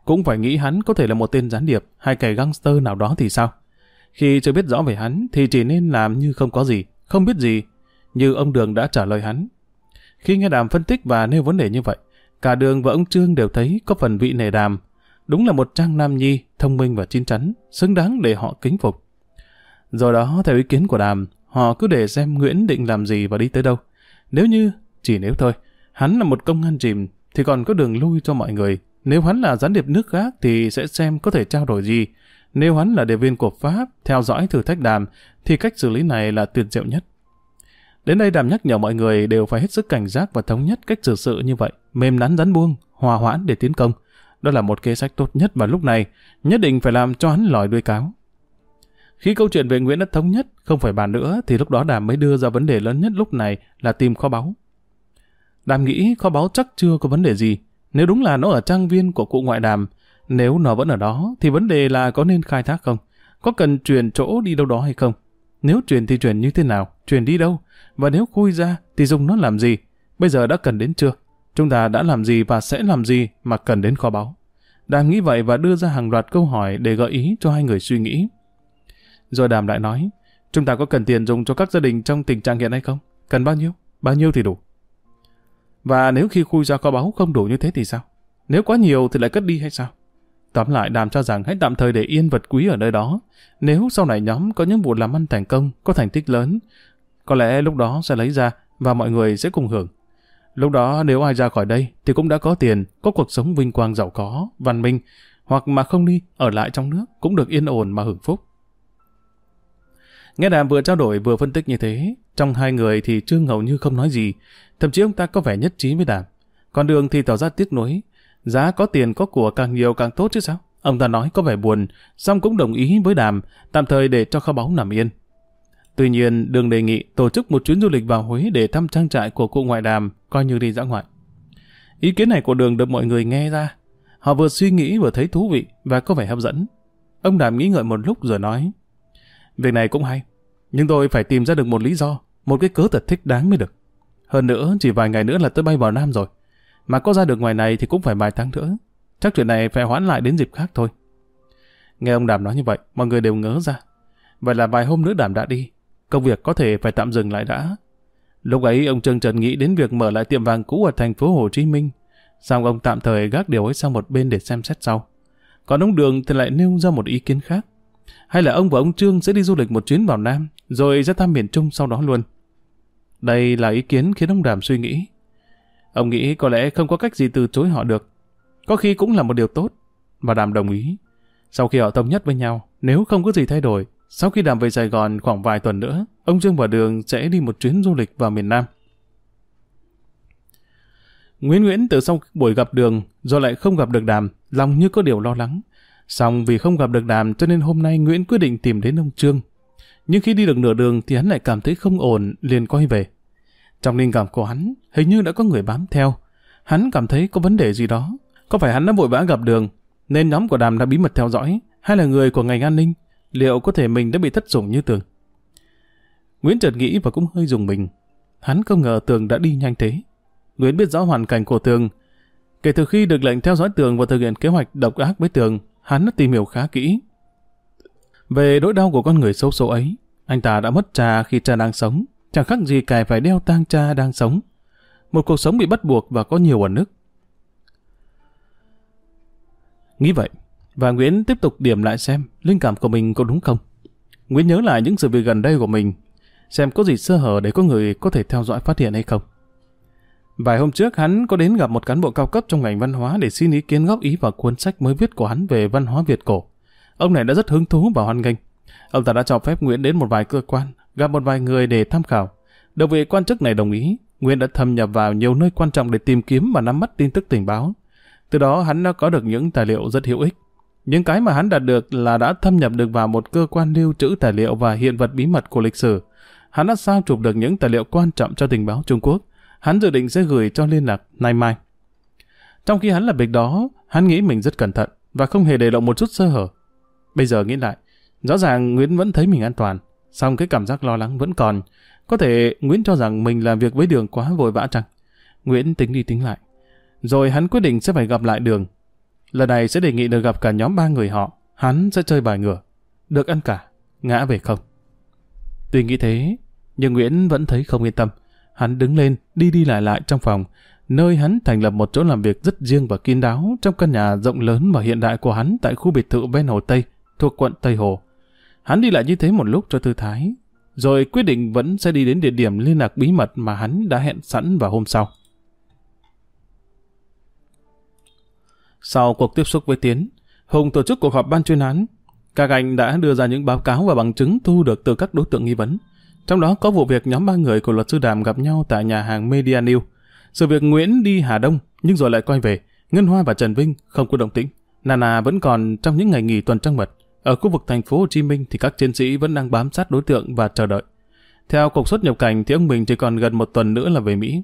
Cũng phải nghĩ hắn có thể là một tên gián điệp hay kẻ gangster nào đó thì sao? Khi chưa biết rõ về hắn thì chỉ nên làm như không có gì, không biết gì, như ông Đường đã trả lời hắn. Khi nghe Đàm phân tích và nêu vấn đề như vậy, cả Đường và ông Trương đều thấy có phần vị nề Đàm. Đúng là một trang nam nhi, thông minh và chín chắn, xứng đáng để họ kính phục. do đó, theo ý kiến của Đàm, họ cứ để xem Nguyễn định làm gì và đi tới đâu. Nếu như, chỉ nếu thôi, hắn là một công an chìm, thì còn có đường lui cho mọi người. Nếu hắn là gián điệp nước khác thì sẽ xem có thể trao đổi gì. Nếu hắn là điệp viên của Pháp, theo dõi thử thách Đàm, thì cách xử lý này là tuyệt diệu nhất. Đến đây Đàm nhắc nhở mọi người đều phải hết sức cảnh giác và thống nhất cách xử sự như vậy, mềm nắn rắn buông, hòa hoãn để tiến công. Đó là một kế sách tốt nhất và lúc này nhất định phải làm cho hắn lòi đuôi cáo. Khi câu chuyện về Nguyễn đã thống nhất, không phải bàn nữa, thì lúc đó Đàm mới đưa ra vấn đề lớn nhất lúc này là tìm kho báu. Đàm nghĩ kho báu chắc chưa có vấn đề gì. Nếu đúng là nó ở trang viên của cụ ngoại đàm, nếu nó vẫn ở đó, thì vấn đề là có nên khai thác không? Có cần chuyển chỗ đi đâu đó hay không? Nếu truyền thì truyền như thế nào? truyền đi đâu? Và nếu khui ra thì dùng nó làm gì? Bây giờ đã cần đến chưa? Chúng ta đã làm gì và sẽ làm gì mà cần đến kho báu? Đàm nghĩ vậy và đưa ra hàng loạt câu hỏi để gợi ý cho hai người suy nghĩ. Rồi Đàm lại nói, chúng ta có cần tiền dùng cho các gia đình trong tình trạng hiện nay không? Cần bao nhiêu? Bao nhiêu thì đủ. Và nếu khi khui ra kho báu không đủ như thế thì sao? Nếu quá nhiều thì lại cất đi hay sao? Tóm lại Đàm cho rằng hãy tạm thời để yên vật quý ở nơi đó. Nếu sau này nhóm có những vụ làm ăn thành công, có thành tích lớn, có lẽ lúc đó sẽ lấy ra và mọi người sẽ cùng hưởng. Lúc đó nếu ai ra khỏi đây thì cũng đã có tiền, có cuộc sống vinh quang giàu có, văn minh, hoặc mà không đi, ở lại trong nước cũng được yên ổn mà hưởng phúc. Nghe Đàm vừa trao đổi vừa phân tích như thế, trong hai người thì Trương hầu như không nói gì, thậm chí ông ta có vẻ nhất trí với Đàm. Còn Đường thì tỏ ra tiếc nuối, giá có tiền có của càng nhiều càng tốt chứ sao? Ông ta nói có vẻ buồn, song cũng đồng ý với Đàm, tạm thời để cho kho báu nằm yên. Tuy nhiên, Đường đề nghị tổ chức một chuyến du lịch vào Huế để thăm trang trại của cụ ngoại Đàm, coi như đi dã ngoại. Ý kiến này của Đường được mọi người nghe ra. Họ vừa suy nghĩ vừa thấy thú vị và có vẻ hấp dẫn. Ông Đàm nghĩ ngợi một lúc rồi nói, Việc này cũng hay, nhưng tôi phải tìm ra được một lý do, một cái cớ thật thích đáng mới được. Hơn nữa, chỉ vài ngày nữa là tôi bay vào Nam rồi. Mà có ra được ngoài này thì cũng phải vài tháng nữa. Chắc chuyện này phải hoãn lại đến dịp khác thôi. Nghe ông Đàm nói như vậy, mọi người đều ngớ ra. Vậy là vài hôm nữa Đàm đã đi. Công việc có thể phải tạm dừng lại đã. Lúc ấy ông Trương Trần nghĩ đến việc mở lại tiệm vàng cũ ở thành phố Hồ Chí Minh. Xong ông tạm thời gác điều ấy sang một bên để xem xét sau. Còn ông Đường thì lại nêu ra một ý kiến khác. Hay là ông và ông Trương sẽ đi du lịch một chuyến vào Nam, rồi ra thăm miền Trung sau đó luôn. Đây là ý kiến khiến ông Đàm suy nghĩ. Ông nghĩ có lẽ không có cách gì từ chối họ được. Có khi cũng là một điều tốt. Và Đàm đồng ý. Sau khi họ thống nhất với nhau, nếu không có gì thay đổi, sau khi Đàm về Sài Gòn khoảng vài tuần nữa, ông Trương và Đường sẽ đi một chuyến du lịch vào miền Nam. Nguyễn Nguyễn từ sau buổi gặp đường do lại không gặp được đàm, lòng như có điều lo lắng. Xong vì không gặp được đàm cho nên hôm nay Nguyễn quyết định tìm đến ông Trương. Nhưng khi đi được nửa đường thì hắn lại cảm thấy không ổn, liền quay về. Trong linh cảm của hắn, hình như đã có người bám theo. Hắn cảm thấy có vấn đề gì đó. Có phải hắn đã vội vã gặp đường, nên nhóm của đàm đã bí mật theo dõi, hay là người của ngành an ninh? Liệu có thể mình đã bị thất sủng như tường? Nguyễn chợt nghĩ và cũng hơi dùng mình. Hắn không ngờ tường đã đi nhanh thế. Nguyễn biết rõ hoàn cảnh của tường. Kể từ khi được lệnh theo dõi tường và thực hiện kế hoạch độc ác với tường, hắn đã tìm hiểu khá kỹ. Về nỗi đau của con người xấu số ấy, anh ta đã mất cha khi cha đang sống, chẳng khác gì cài phải đeo tang cha đang sống. Một cuộc sống bị bắt buộc và có nhiều ẩn nức. Nghĩ vậy, và Nguyễn tiếp tục điểm lại xem linh cảm của mình có đúng không. Nguyễn nhớ lại những sự việc gần đây của mình, xem có gì sơ hở để có người có thể theo dõi phát hiện hay không. Vài hôm trước hắn có đến gặp một cán bộ cao cấp trong ngành văn hóa để xin ý kiến góp ý vào cuốn sách mới viết của hắn về văn hóa Việt cổ. Ông này đã rất hứng thú và hoan nghênh. Ông ta đã cho phép Nguyễn đến một vài cơ quan, gặp một vài người để tham khảo. Được vị quan chức này đồng ý, Nguyên đã thâm nhập vào nhiều nơi quan trọng để tìm kiếm và nắm bắt tin tức tình báo. Từ đó hắn đã có được những tài liệu rất hữu ích. Những cái mà hắn đạt được là đã thâm nhập được vào một cơ quan lưu trữ tài liệu và hiện vật bí mật của lịch sử. Hắn đã sao chụp được những tài liệu quan trọng cho tình báo Trung Quốc. Hắn dự định sẽ gửi cho liên lạc nay mai. Trong khi hắn làm việc đó, hắn nghĩ mình rất cẩn thận và không hề để lộ một chút sơ hở. Bây giờ nghĩ lại, rõ ràng Nguyễn vẫn thấy mình an toàn, Xong cái cảm giác lo lắng vẫn còn. Có thể Nguyễn cho rằng mình làm việc với đường quá vội vã chăng? Nguyễn tính đi tính lại. Rồi hắn quyết định sẽ phải gặp lại đường. Lần này sẽ đề nghị được gặp cả nhóm ba người họ. Hắn sẽ chơi bài ngửa. Được ăn cả, ngã về không. Tuy nghĩ thế, nhưng Nguyễn vẫn thấy không yên tâm. Hắn đứng lên, đi đi lại lại trong phòng, nơi hắn thành lập một chỗ làm việc rất riêng và kín đáo trong căn nhà rộng lớn và hiện đại của hắn tại khu biệt thự ven hồ Tây, thuộc quận Tây Hồ. Hắn đi lại như thế một lúc cho thư thái, rồi quyết định vẫn sẽ đi đến địa điểm liên lạc bí mật mà hắn đã hẹn sẵn vào hôm sau. Sau cuộc tiếp xúc với Tiến, Hùng tổ chức cuộc họp ban chuyên án. Các anh đã đưa ra những báo cáo và bằng chứng thu được từ các đối tượng nghi vấn. Trong đó có vụ việc nhóm ba người của luật sư Đàm gặp nhau tại nhà hàng Media New. Sự việc Nguyễn đi Hà Đông nhưng rồi lại quay về. Ngân Hoa và Trần Vinh không có động tĩnh. Nana vẫn còn trong những ngày nghỉ tuần trăng mật. Ở khu vực thành phố Hồ Chí Minh thì các chiến sĩ vẫn đang bám sát đối tượng và chờ đợi. Theo cục xuất nhập cảnh thì ông Bình chỉ còn gần một tuần nữa là về Mỹ.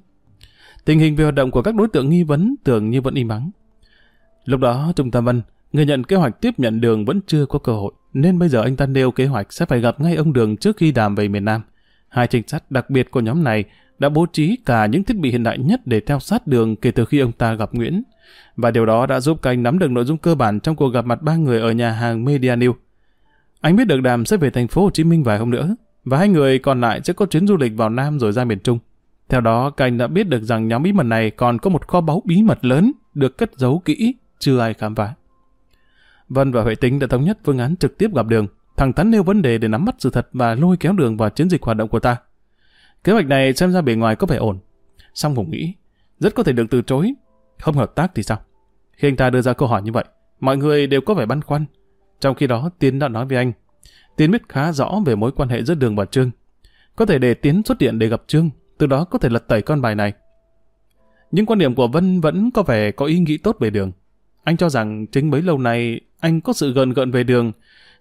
Tình hình về hoạt động của các đối tượng nghi vấn tưởng như vẫn im ắng. Lúc đó Trung Tâm Văn người nhận kế hoạch tiếp nhận đường vẫn chưa có cơ hội, nên bây giờ anh ta nêu kế hoạch sẽ phải gặp ngay ông Đường trước khi đàm về miền Nam. Hai trinh sát đặc biệt của nhóm này đã bố trí cả những thiết bị hiện đại nhất để theo sát đường kể từ khi ông ta gặp Nguyễn. Và điều đó đã giúp các anh nắm được nội dung cơ bản trong cuộc gặp mặt ba người ở nhà hàng Media New. Anh biết được đàm sẽ về thành phố Hồ Chí Minh vài hôm nữa, và hai người còn lại sẽ có chuyến du lịch vào Nam rồi ra miền Trung. Theo đó, các anh đã biết được rằng nhóm bí mật này còn có một kho báu bí mật lớn được cất giấu kỹ, chưa ai khám phá. Vân và Huệ Tính đã thống nhất phương án trực tiếp gặp đường, thẳng thắn nêu vấn đề để nắm bắt sự thật và lôi kéo đường vào chiến dịch hoạt động của ta. Kế hoạch này xem ra bề ngoài có vẻ ổn. Song Hùng nghĩ, rất có thể được từ chối. Không hợp tác thì sao? Khi anh ta đưa ra câu hỏi như vậy, mọi người đều có vẻ băn khoăn. Trong khi đó, Tiến đã nói với anh. Tiến biết khá rõ về mối quan hệ giữa Đường và Trương. Có thể để Tiến xuất hiện để gặp Trương, từ đó có thể lật tẩy con bài này. Nhưng quan điểm của Vân vẫn có vẻ có ý nghĩ tốt về Đường. Anh cho rằng chính bấy lâu nay anh có sự gần gợn về Đường,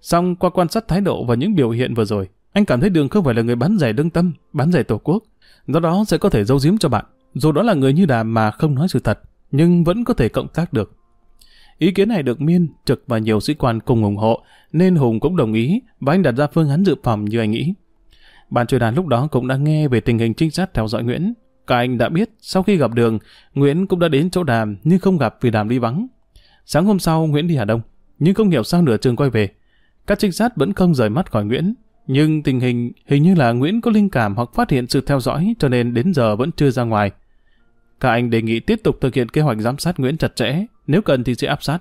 song qua quan sát thái độ và những biểu hiện vừa rồi, anh cảm thấy Đường không phải là người bán rẻ đương tâm, bán rẻ tổ quốc. Do đó sẽ có thể giấu giếm cho bạn. Dù đó là người như đàm mà không nói sự thật, nhưng vẫn có thể cộng tác được. Ý kiến này được Miên, Trực và nhiều sĩ quan cùng ủng hộ, nên Hùng cũng đồng ý và anh đặt ra phương án dự phòng như anh nghĩ. Ban chuyên án lúc đó cũng đã nghe về tình hình trinh sát theo dõi Nguyễn. Cả anh đã biết sau khi gặp Đường, Nguyễn cũng đã đến chỗ Đàm nhưng không gặp vì Đàm đi vắng. Sáng hôm sau Nguyễn đi Hà Đông, nhưng không hiểu sao nửa trường quay về. Các trinh sát vẫn không rời mắt khỏi Nguyễn, nhưng tình hình hình như là Nguyễn có linh cảm hoặc phát hiện sự theo dõi cho nên đến giờ vẫn chưa ra ngoài. Cả anh đề nghị tiếp tục thực hiện kế hoạch giám sát Nguyễn chặt chẽ, nếu cần thì sẽ áp sát.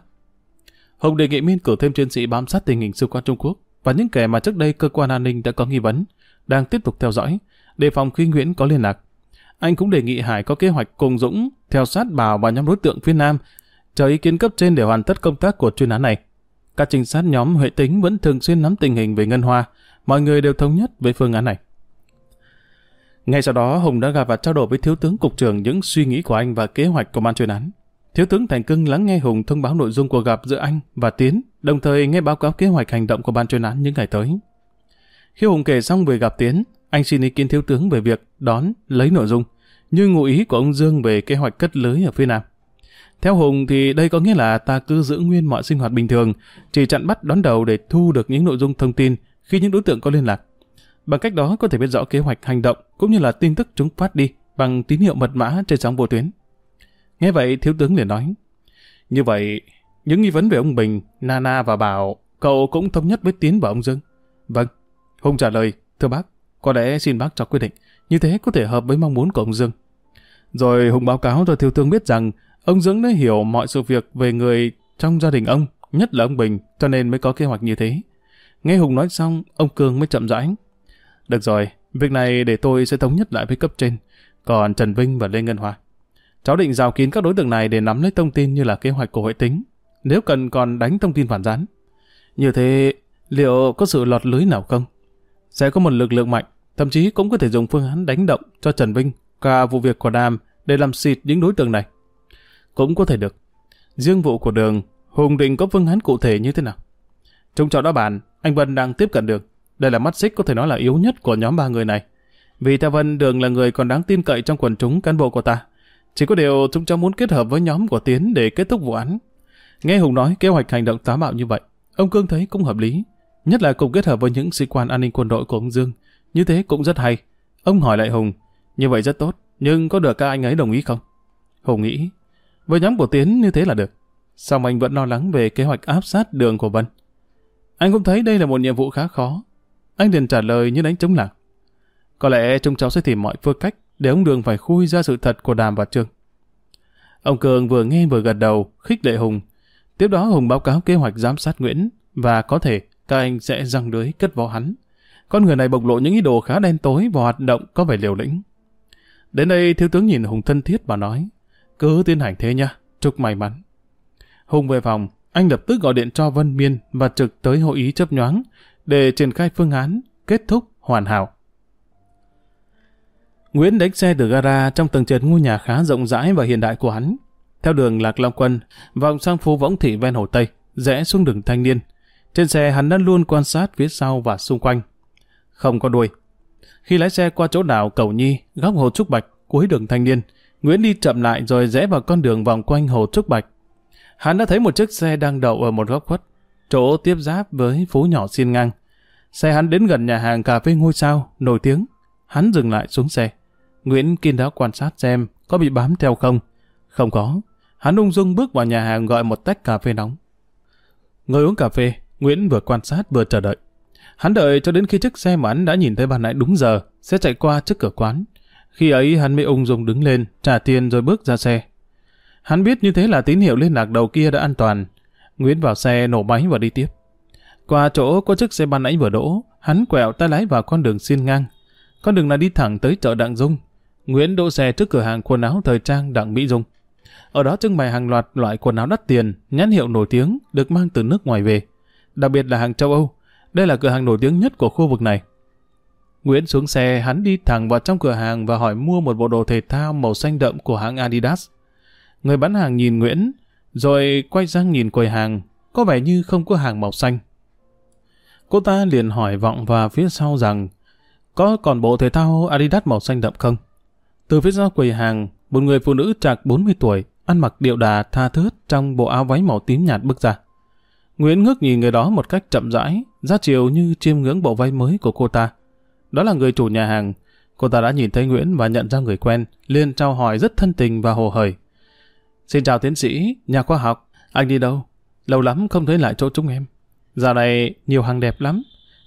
Hồng đề nghị miên cử thêm chiến sĩ bám sát tình hình sư quan Trung Quốc và những kẻ mà trước đây cơ quan an ninh đã có nghi vấn, đang tiếp tục theo dõi, đề phòng khi Nguyễn có liên lạc. Anh cũng đề nghị Hải có kế hoạch cùng Dũng theo sát Bảo và nhóm đối tượng phía Nam, chờ ý kiến cấp trên để hoàn tất công tác của chuyên án này. Các trinh sát nhóm Huệ Tính vẫn thường xuyên nắm tình hình về Ngân Hoa, mọi người đều thống nhất với phương án này. Ngay sau đó Hùng đã gặp và trao đổi với thiếu tướng cục trưởng những suy nghĩ của anh và kế hoạch của ban chuyên án. Thiếu tướng Thành Cưng lắng nghe Hùng thông báo nội dung cuộc gặp giữa anh và Tiến, đồng thời nghe báo cáo kế hoạch hành động của ban chuyên án những ngày tới. Khi Hùng kể xong về gặp Tiến, anh xin ý kiến thiếu tướng về việc đón, lấy nội dung, như ngụ ý của ông Dương về kế hoạch cất lưới ở phía Nam. Theo Hùng thì đây có nghĩa là ta cứ giữ nguyên mọi sinh hoạt bình thường, chỉ chặn bắt đón đầu để thu được những nội dung thông tin khi những đối tượng có liên lạc. Bằng cách đó có thể biết rõ kế hoạch hành động cũng như là tin tức chúng phát đi bằng tín hiệu mật mã trên sóng vô tuyến. Nghe vậy thiếu tướng liền nói, như vậy những nghi vấn về ông Bình, Nana và Bảo cậu cũng thống nhất với Tiến và ông Dương. Vâng, Hùng trả lời, thưa bác, có lẽ xin bác cho quyết định, như thế có thể hợp với mong muốn của ông Dương. Rồi Hùng báo cáo cho thiếu tướng biết rằng ông Dưỡng đã hiểu mọi sự việc về người trong gia đình ông, nhất là ông Bình, cho nên mới có kế hoạch như thế. Nghe Hùng nói xong, ông Cường mới chậm rãi. Được rồi, việc này để tôi sẽ thống nhất lại với cấp trên. Còn Trần Vinh và Lê Ngân Hoa. Cháu định rào kín các đối tượng này để nắm lấy thông tin như là kế hoạch của hội tính. Nếu cần còn đánh thông tin phản gián. Như thế, liệu có sự lọt lưới nào không? Sẽ có một lực lượng mạnh, thậm chí cũng có thể dùng phương án đánh động cho Trần Vinh cả vụ việc của Đàm để làm xịt những đối tượng này. Cũng có thể được. Riêng vụ của đường, Hùng định có phương án cụ thể như thế nào? Trong trò đó bàn, anh Vân đang tiếp cận đường. Đây là mắt xích có thể nói là yếu nhất của nhóm ba người này. Vì theo Vân, Đường là người còn đáng tin cậy trong quần chúng cán bộ của ta. Chỉ có điều chúng cháu muốn kết hợp với nhóm của Tiến để kết thúc vụ án. Nghe Hùng nói kế hoạch hành động táo bạo như vậy, ông Cương thấy cũng hợp lý. Nhất là cùng kết hợp với những sĩ quan an ninh quân đội của ông Dương. Như thế cũng rất hay. Ông hỏi lại Hùng, như vậy rất tốt, nhưng có được các anh ấy đồng ý không? Hùng nghĩ, với nhóm của Tiến như thế là được. Xong anh vẫn lo lắng về kế hoạch áp sát đường của Vân. Anh cũng thấy đây là một nhiệm vụ khá khó. Anh liền trả lời như đánh trống lạc. Có lẽ chúng cháu sẽ tìm mọi phương cách để ông Đường phải khui ra sự thật của Đàm và Trương. Ông Cường vừa nghe vừa gật đầu, khích lệ Hùng. Tiếp đó Hùng báo cáo kế hoạch giám sát Nguyễn và có thể các anh sẽ răng lưới cất vó hắn. Con người này bộc lộ những ý đồ khá đen tối và hoạt động có vẻ liều lĩnh. Đến đây thiếu tướng nhìn Hùng thân thiết và nói cứ tiến hành thế nha, chúc may mắn. Hùng về phòng, anh lập tức gọi điện cho Vân Miên và trực tới hội ý chấp nhoáng để triển khai phương án kết thúc hoàn hảo. Nguyễn đánh xe từ gara trong tầng trệt ngôi nhà khá rộng rãi và hiện đại của hắn. Theo đường Lạc Long Quân, vòng sang phố Võng Thị ven Hồ Tây, rẽ xuống đường Thanh Niên. Trên xe hắn đã luôn quan sát phía sau và xung quanh. Không có đuôi. Khi lái xe qua chỗ đảo Cầu Nhi, góc Hồ Trúc Bạch, cuối đường Thanh Niên, Nguyễn đi chậm lại rồi rẽ vào con đường vòng quanh Hồ Trúc Bạch. Hắn đã thấy một chiếc xe đang đậu ở một góc khuất, chỗ tiếp giáp với phố nhỏ xiên ngang. Xe hắn đến gần nhà hàng cà phê ngôi sao, nổi tiếng. Hắn dừng lại xuống xe. Nguyễn kiên đã quan sát xem có bị bám theo không. Không có. Hắn ung dung bước vào nhà hàng gọi một tách cà phê nóng. Ngồi uống cà phê, Nguyễn vừa quan sát vừa chờ đợi. Hắn đợi cho đến khi chiếc xe mà hắn đã nhìn thấy ban nãy đúng giờ, sẽ chạy qua trước cửa quán. Khi ấy hắn mới ung dung đứng lên, trả tiền rồi bước ra xe. Hắn biết như thế là tín hiệu liên lạc đầu kia đã an toàn. Nguyễn vào xe nổ máy và đi tiếp. Qua chỗ có chiếc xe ban nãy vừa đỗ, hắn quẹo tay lái vào con đường xiên ngang. Con đường này đi thẳng tới chợ Đặng Dung. Nguyễn đỗ xe trước cửa hàng quần áo thời trang Đặng Mỹ Dung. Ở đó trưng bày hàng loạt loại quần áo đắt tiền, nhãn hiệu nổi tiếng được mang từ nước ngoài về. Đặc biệt là hàng châu Âu. Đây là cửa hàng nổi tiếng nhất của khu vực này. Nguyễn xuống xe, hắn đi thẳng vào trong cửa hàng và hỏi mua một bộ đồ thể thao màu xanh đậm của hãng Adidas. Người bán hàng nhìn Nguyễn, rồi quay sang nhìn quầy hàng, có vẻ như không có hàng màu xanh. Cô ta liền hỏi vọng vào phía sau rằng có còn bộ thể thao Adidas màu xanh đậm không? Từ phía sau quầy hàng, một người phụ nữ trạc 40 tuổi, ăn mặc điệu đà tha thướt trong bộ áo váy màu tím nhạt bước ra. Nguyễn ngước nhìn người đó một cách chậm rãi, ra chiều như chiêm ngưỡng bộ váy mới của cô ta. Đó là người chủ nhà hàng. Cô ta đã nhìn thấy Nguyễn và nhận ra người quen, liền trao hỏi rất thân tình và hồ hởi. Xin chào tiến sĩ, nhà khoa học, anh đi đâu? Lâu lắm không thấy lại chỗ chúng em. Dạo này nhiều hàng đẹp lắm,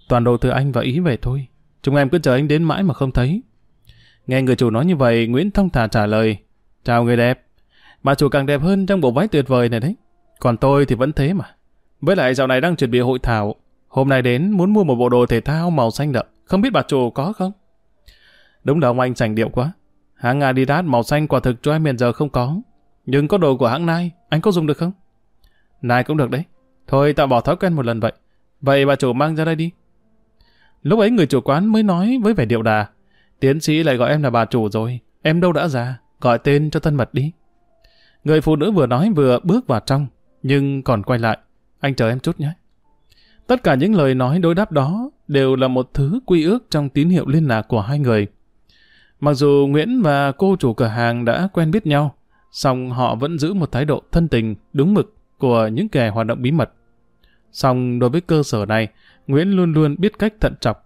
toàn đồ từ anh và Ý về thôi. Chúng em cứ chờ anh đến mãi mà không thấy. Nghe người chủ nói như vậy, Nguyễn thông thả trả lời. Chào người đẹp. Bà chủ càng đẹp hơn trong bộ váy tuyệt vời này đấy. Còn tôi thì vẫn thế mà. Với lại dạo này đang chuẩn bị hội thảo. Hôm nay đến muốn mua một bộ đồ thể thao màu xanh đậm. Không biết bà chủ có không? Đúng là ông anh sành điệu quá. Hãng Adidas màu xanh quả thực cho em hiện giờ không có. Nhưng có đồ của hãng Nike, anh có dùng được không? Nike cũng được đấy. Thôi tao bỏ thói quen một lần vậy. Vậy bà chủ mang ra đây đi. Lúc ấy người chủ quán mới nói với vẻ điệu đà. Tiến sĩ lại gọi em là bà chủ rồi. Em đâu đã già, gọi tên cho thân mật đi. Người phụ nữ vừa nói vừa bước vào trong, nhưng còn quay lại. Anh chờ em chút nhé. Tất cả những lời nói đối đáp đó đều là một thứ quy ước trong tín hiệu liên lạc của hai người. Mặc dù Nguyễn và cô chủ cửa hàng đã quen biết nhau, song họ vẫn giữ một thái độ thân tình, đúng mực của những kẻ hoạt động bí mật. Song đối với cơ sở này, Nguyễn luôn luôn biết cách thận trọng.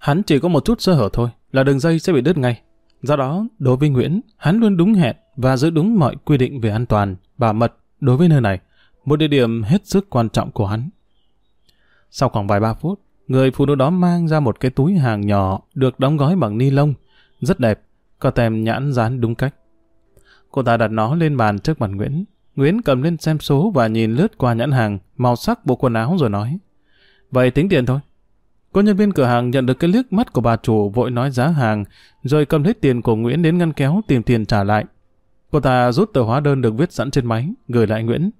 Hắn chỉ có một chút sơ hở thôi, là đường dây sẽ bị đứt ngay. Do đó, đối với Nguyễn, hắn luôn đúng hẹn và giữ đúng mọi quy định về an toàn, bảo mật đối với nơi này, một địa điểm hết sức quan trọng của hắn. Sau khoảng vài ba phút, người phụ nữ đó mang ra một cái túi hàng nhỏ được đóng gói bằng ni lông, rất đẹp, có tem nhãn dán đúng cách. Cô ta đặt nó lên bàn trước mặt Nguyễn. Nguyễn cầm lên xem số và nhìn lướt qua nhãn hàng, màu sắc bộ quần áo rồi nói. Vậy tính tiền thôi. Cô nhân viên cửa hàng nhận được cái liếc mắt của bà chủ vội nói giá hàng, rồi cầm hết tiền của Nguyễn đến ngăn kéo tìm tiền trả lại. Cô ta rút tờ hóa đơn được viết sẵn trên máy, gửi lại Nguyễn.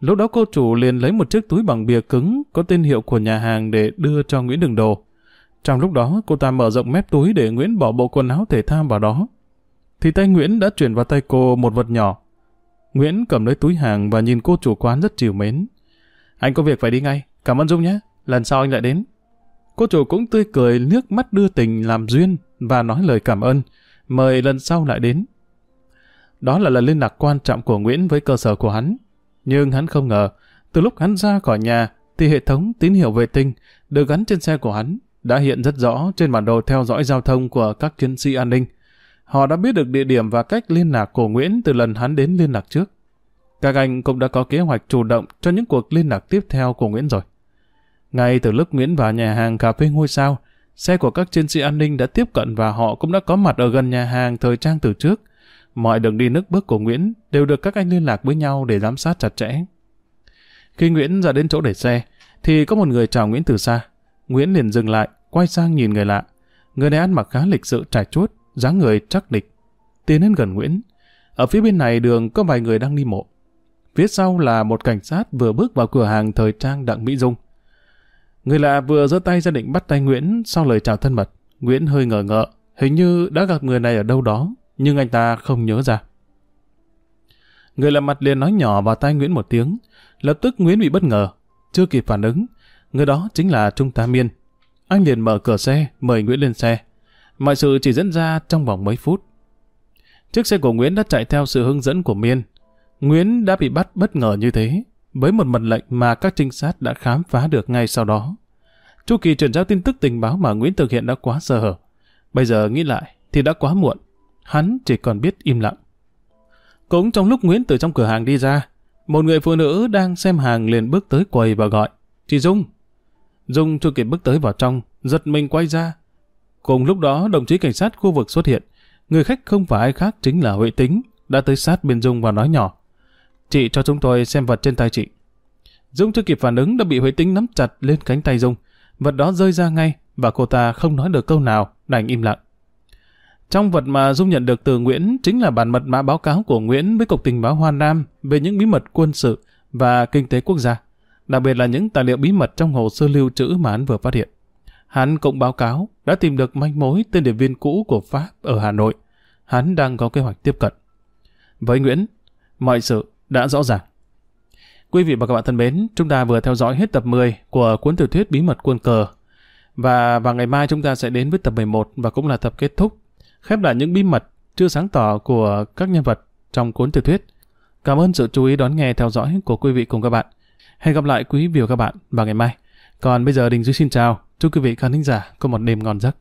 Lúc đó cô chủ liền lấy một chiếc túi bằng bìa cứng có tên hiệu của nhà hàng để đưa cho Nguyễn Đường Đồ. Trong lúc đó, cô ta mở rộng mép túi để Nguyễn bỏ bộ quần áo thể thao vào đó. Thì tay Nguyễn đã chuyển vào tay cô một vật nhỏ. Nguyễn cầm lấy túi hàng và nhìn cô chủ quán rất chiều mến. Anh có việc phải đi ngay, cảm ơn Dung nhé, lần sau anh lại đến. Cô chủ cũng tươi cười nước mắt đưa tình làm duyên và nói lời cảm ơn, mời lần sau lại đến. Đó là lần liên lạc quan trọng của Nguyễn với cơ sở của hắn. Nhưng hắn không ngờ, từ lúc hắn ra khỏi nhà, thì hệ thống tín hiệu vệ tinh được gắn trên xe của hắn đã hiện rất rõ trên bản đồ theo dõi giao thông của các chiến sĩ an ninh. Họ đã biết được địa điểm và cách liên lạc của Nguyễn từ lần hắn đến liên lạc trước. Các anh cũng đã có kế hoạch chủ động cho những cuộc liên lạc tiếp theo của Nguyễn rồi. Ngay từ lúc Nguyễn vào nhà hàng cà phê ngôi sao, xe của các chiến sĩ an ninh đã tiếp cận và họ cũng đã có mặt ở gần nhà hàng thời trang từ trước. Mọi đường đi nước bước của Nguyễn đều được các anh liên lạc với nhau để giám sát chặt chẽ. Khi Nguyễn ra đến chỗ để xe, thì có một người chào Nguyễn từ xa. Nguyễn liền dừng lại, quay sang nhìn người lạ. Người này ăn mặc khá lịch sự trải chuốt, dáng người chắc địch. Tiến đến gần Nguyễn. Ở phía bên này đường có vài người đang đi mộ. Phía sau là một cảnh sát vừa bước vào cửa hàng thời trang Đặng Mỹ Dung. Người lạ vừa giơ tay ra định bắt tay Nguyễn sau lời chào thân mật. Nguyễn hơi ngờ ngợ, hình như đã gặp người này ở đâu đó, nhưng anh ta không nhớ ra. Người làm mặt liền nói nhỏ vào tai Nguyễn một tiếng, lập tức Nguyễn bị bất ngờ, chưa kịp phản ứng. Người đó chính là Trung tá Miên. Anh liền mở cửa xe, mời Nguyễn lên xe. Mọi sự chỉ diễn ra trong vòng mấy phút. Chiếc xe của Nguyễn đã chạy theo sự hướng dẫn của Miên. Nguyễn đã bị bắt bất ngờ như thế, với một mật lệnh mà các trinh sát đã khám phá được ngay sau đó. Chu kỳ truyền giao tin tức tình báo mà Nguyễn thực hiện đã quá sơ hở. Bây giờ nghĩ lại thì đã quá muộn. Hắn chỉ còn biết im lặng. Cũng trong lúc Nguyễn từ trong cửa hàng đi ra, một người phụ nữ đang xem hàng liền bước tới quầy và gọi. Chị Dung! Dung chưa kịp bước tới vào trong, giật mình quay ra. Cùng lúc đó, đồng chí cảnh sát khu vực xuất hiện. Người khách không phải ai khác chính là Huệ Tính, đã tới sát bên Dung và nói nhỏ. Chị cho chúng tôi xem vật trên tay chị. Dung chưa kịp phản ứng đã bị Huệ Tính nắm chặt lên cánh tay Dung. Vật đó rơi ra ngay và cô ta không nói được câu nào, đành im lặng. Trong vật mà Dung nhận được từ Nguyễn chính là bản mật mã báo cáo của Nguyễn với Cục Tình báo Hoa Nam về những bí mật quân sự và kinh tế quốc gia, đặc biệt là những tài liệu bí mật trong hồ sơ lưu trữ mà hắn vừa phát hiện. Hắn cũng báo cáo đã tìm được manh mối tên điệp viên cũ của Pháp ở Hà Nội. Hắn đang có kế hoạch tiếp cận. Với Nguyễn, mọi sự đã rõ ràng. Quý vị và các bạn thân mến, chúng ta vừa theo dõi hết tập 10 của cuốn tiểu thuyết Bí mật quân cờ. Và vào ngày mai chúng ta sẽ đến với tập 11 và cũng là tập kết thúc, khép lại những bí mật chưa sáng tỏ của các nhân vật trong cuốn tiểu thuyết. Cảm ơn sự chú ý đón nghe theo dõi của quý vị cùng các bạn. Hẹn gặp lại quý vị và các bạn vào ngày mai. Còn bây giờ Đình Duy xin chào, chúc quý vị khán thính giả có một đêm ngon giấc.